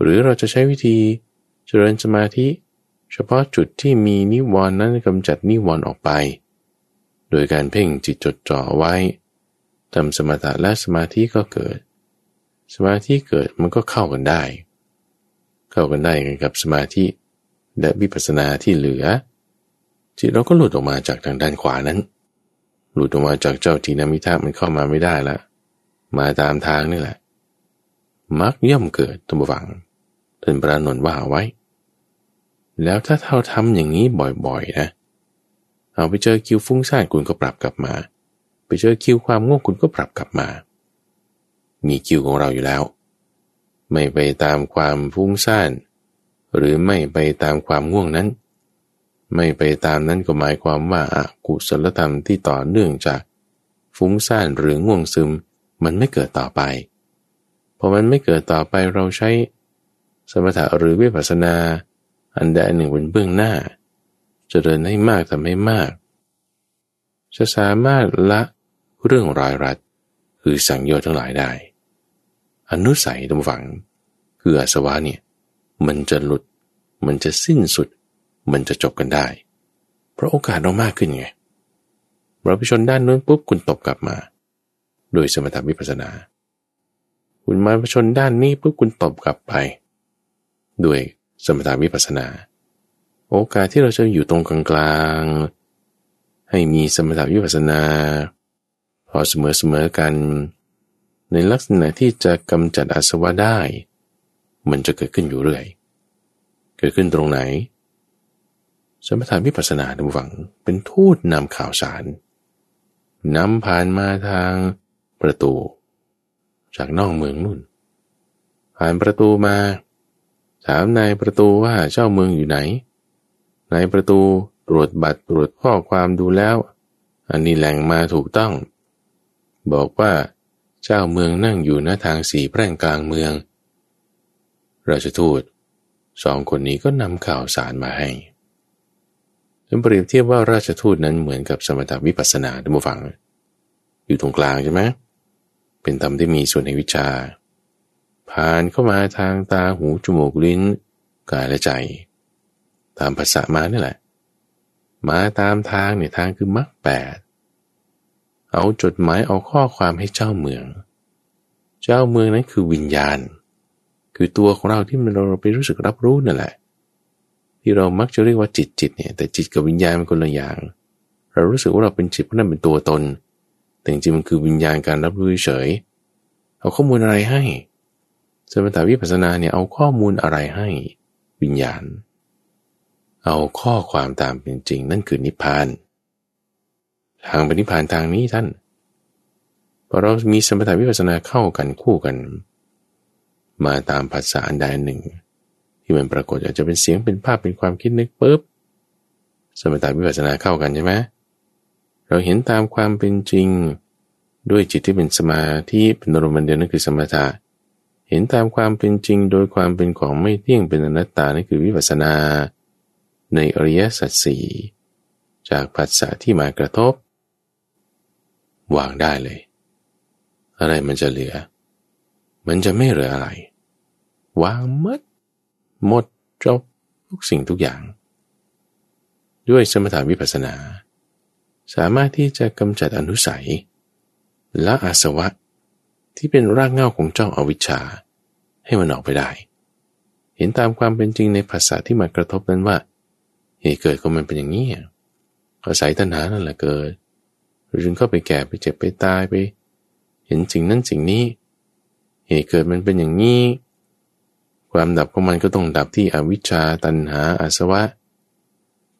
Speaker 1: หรือเราจะใช้วิธี เจริญสมาธิ เฉพาะจุดที่มีนิวรณ์นั้นกำจัดนิวรณ์ออกไป โดยการเพ่งจิตจดจ่อไว้ทำสมาธิและสมาธิก็เกิด สมาธิเกิดมันก็เข้ากันได้ เข้ากันได้กับสมาธิและวิปัสสนาที่เหลือ จิตเราก็หลุดออกมาจากทางด้านขวานั้น หลุดออกมาจากเจ้าทีนามิทามันเข้ามาไม่ได้ละ มาตามทางนี่แหละมักย่อมเกิดตัมวังท่านพระนนว่าไว้ แล้วถ้าเราทำอย่างนี้บ่อยๆนะ เอาไปเจอคิวฟุ้งซ่านคุณก็ปรับกลับมา ไปเจอคิวความง่วงคุณก็ปรับกลับมา มีคิวของเราอยู่แล้ว ไม่ไปตามความฟุ้งซ่าน หรือไม่ไปตามความง่วงนั้น ไม่ไปตามนั้นก็หมายความว่าอากุศลธรรมที่ต่อเนื่องจากฟุ้งซ่านหรือง่วงซึมมันไม่เกิดต่อไป พอมันไม่เกิดต่อไปเราใช้สมถะหรือวิปัสสนา อันใดหนึ่งเป็นเบื้องหน้าจเจริญให้มากทำให้มาก จะสามารถละเรื่องรายรัดคือสังโยชน์ทั้งหลายได้ อนุสัยตรงฝัง คืออาสวะเนี่ยมันจะหลุด มันจะสิ้นสุด มันจะจบกันได้ เพราะโอกาสเรามากขึ้นไงเราไปชนด้านนู้นปุ๊บคุณตบกลับมา โดยสมถะวิปัสนา คุณมาไปชนด้านนี้ปุ๊บคุณตบกลับไป ด้วย สมถะวิปัสนา โอกาสที่เราจะอยู่ตรงกลางๆ ให้มีสมถะวิปัสนา พอเสมอๆกัน ในลักษณะที่จะกำจัดอาสวะได้ มันจะเกิดขึ้นอยู่เรื่อย เกิดขึ้นตรงไหน สมถาวิปัสสนาในฝังเป็นทูตนำข่าวสารนำผ่านมาทางประตู จากนอกเมืองนู่นผ่านประตูมา ถามนายประตูว่าเจ้าเมืองอยู่ไหน นายประตูตรวจบัตรตรวจข้อความดูแล้ว อันนี้แหล่งมาถูกต้อง บอกว่า เจ้าเมืองนั่งอยู่หน้าทางสีแพร่งกลางเมือง ราชทูตสองคนนี้ก็นำข่าวสารมาให้ฉันเปรียบเทียบว่าราชทูตนั้นเหมือนกับสมถวิปัสสนาท่านผู้ฟัง อยู่ตรงกลางใช่ไหมเป็นธรรมที่มีส่วนในวิชา ผ่านเข้ามาทางตาหูจมูกลิ้น กายและใจ ตามภาษามานี่แหละ มาตามทางเนี่ยทางคือมรรคแปดเอาจดหมายเอาข้อความให้เจ้าเมือง เจ้าเมืองนั้นคือวิญญาณ คือตัวของเราที่มันเราไปรู้สึกรับรู้นั่นแหละ ที่เรามักจะเรียกว่าจิตจิตเนี่ยแต่จิตกับวิญญาณมันคนละอย่าง เรารู้สึกว่าเราเป็นจิตเพราะนั่นเป็นตัวตน แต่จริงๆมันคือวิญญาณการรับรู้เฉยเอาข้อมูลอะไรให้ สมถาวิปัสสนาเนี่ยเอาข้อมูลอะไรให้วิญญาณ เอาข้อความตามเป็นจริงนั่นคือนิพพาน ทางปนิพพานทางนี้ท่านพอเรามีสมถาวิปัสสนาเข้ากันคู่กัน มาตามภาษาอันใดหนึ่ง ที่มันปรากฏอาจจะเป็นเสียงเป็นภาพเป็นความคิดนึกปุ๊บสมถะวิปัสสนาเข้ากันใช่ไหมเราเห็นตามความเป็นจริงด้วยจิตที่เป็นสมาธิเป็นอารมณ์เดียวนั่นคือสมถะ เห็นตามความเป็นจริงโดยความเป็นของไม่เที่ยงเป็นอนัตตานั่นคือวิปัสสนา ในอริยสัจสี่จากภาษาที่มากระทบ วางได้เลย อะไรมันจะเหลือ มันจะไม่เหลืออะไร วางมัด หมดจบทุกสิ่งทุกอย่าง ด้วยสมถาวิปัสสนา สามารถที่จะกำจัดอนุสัย และอาสวะ ที่เป็นรากเหง้าของเจ้าอาวิชชา ให้มันออกไปได้ เห็นตามความเป็นจริงในภาษาที่มากระทบนั้นว่าเหตุเกิดก็มันเป็นอย่างนี้อาศัยตัณหานั่นแหละเกิดจึงเข้าไปแก่ไปเจ็บไปตายไป เห็นสิ่งนั้นสิ่งนี้ เหตุเกิดมันเป็นอย่างนี้ ความดับของมันก็ต้องดับที่อวิชชาตัณหาอาสวะ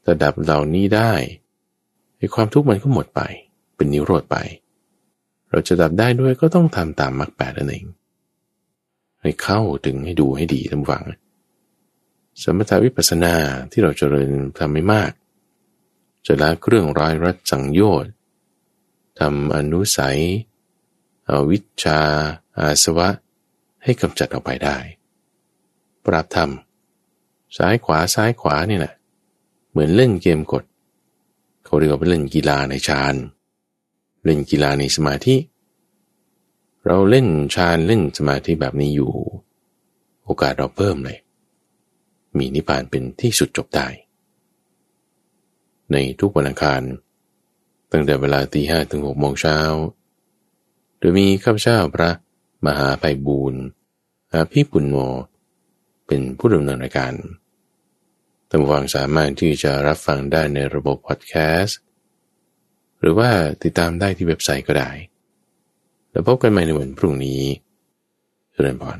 Speaker 1: ถ้าดับเหล่านี้ได้ไอ้ความทุกข์มันก็หมดไป เป็นนิโรธไป เราจะดับได้ด้วยก็ต้องทำตามมรรคแปดนั่นเอง ให้เข้าถึงให้ดูให้ดีทั้งฝัง สมถาวิปัสสนาที่เราจเจริญทำไม่มาก จะละเครื่องร้ายรัดสังโยชน์ทำอนุสัยอวิชชา อาสวะ ให้กำจัดออกไปได้ ปรับทำซ้ายขวาซ้ายขวานี่แหละ เหมือนเล่นเกมกด เขาเรียกว่าเป็นเล่นกีฬาในฌานเเล่นกีฬาในสมาธิ เราเล่นฌานเล่นสมาธิแบบนี้อยู่ โอกาสเราเพิ่มเลย มีนิพพานเป็นที่สุดจบได้ในทุกวันอังคาร ตั้งแต่เวลาตีห้ถึงหกโมงเช้าโดยมีข้าพเจ้าพระมหาไพบูรณ์อาภิปุณโญเป็นผู้ดำเนินรายการท่านผู้ฟังสามารถที่จะรับฟังได้ในระบบพอดแคสต์ หรือว่าติดตามได้ที่เว็บไซต์ก็ได้ แล้วพบกันใหม่ในวันพรุ่งนี้เจริญพร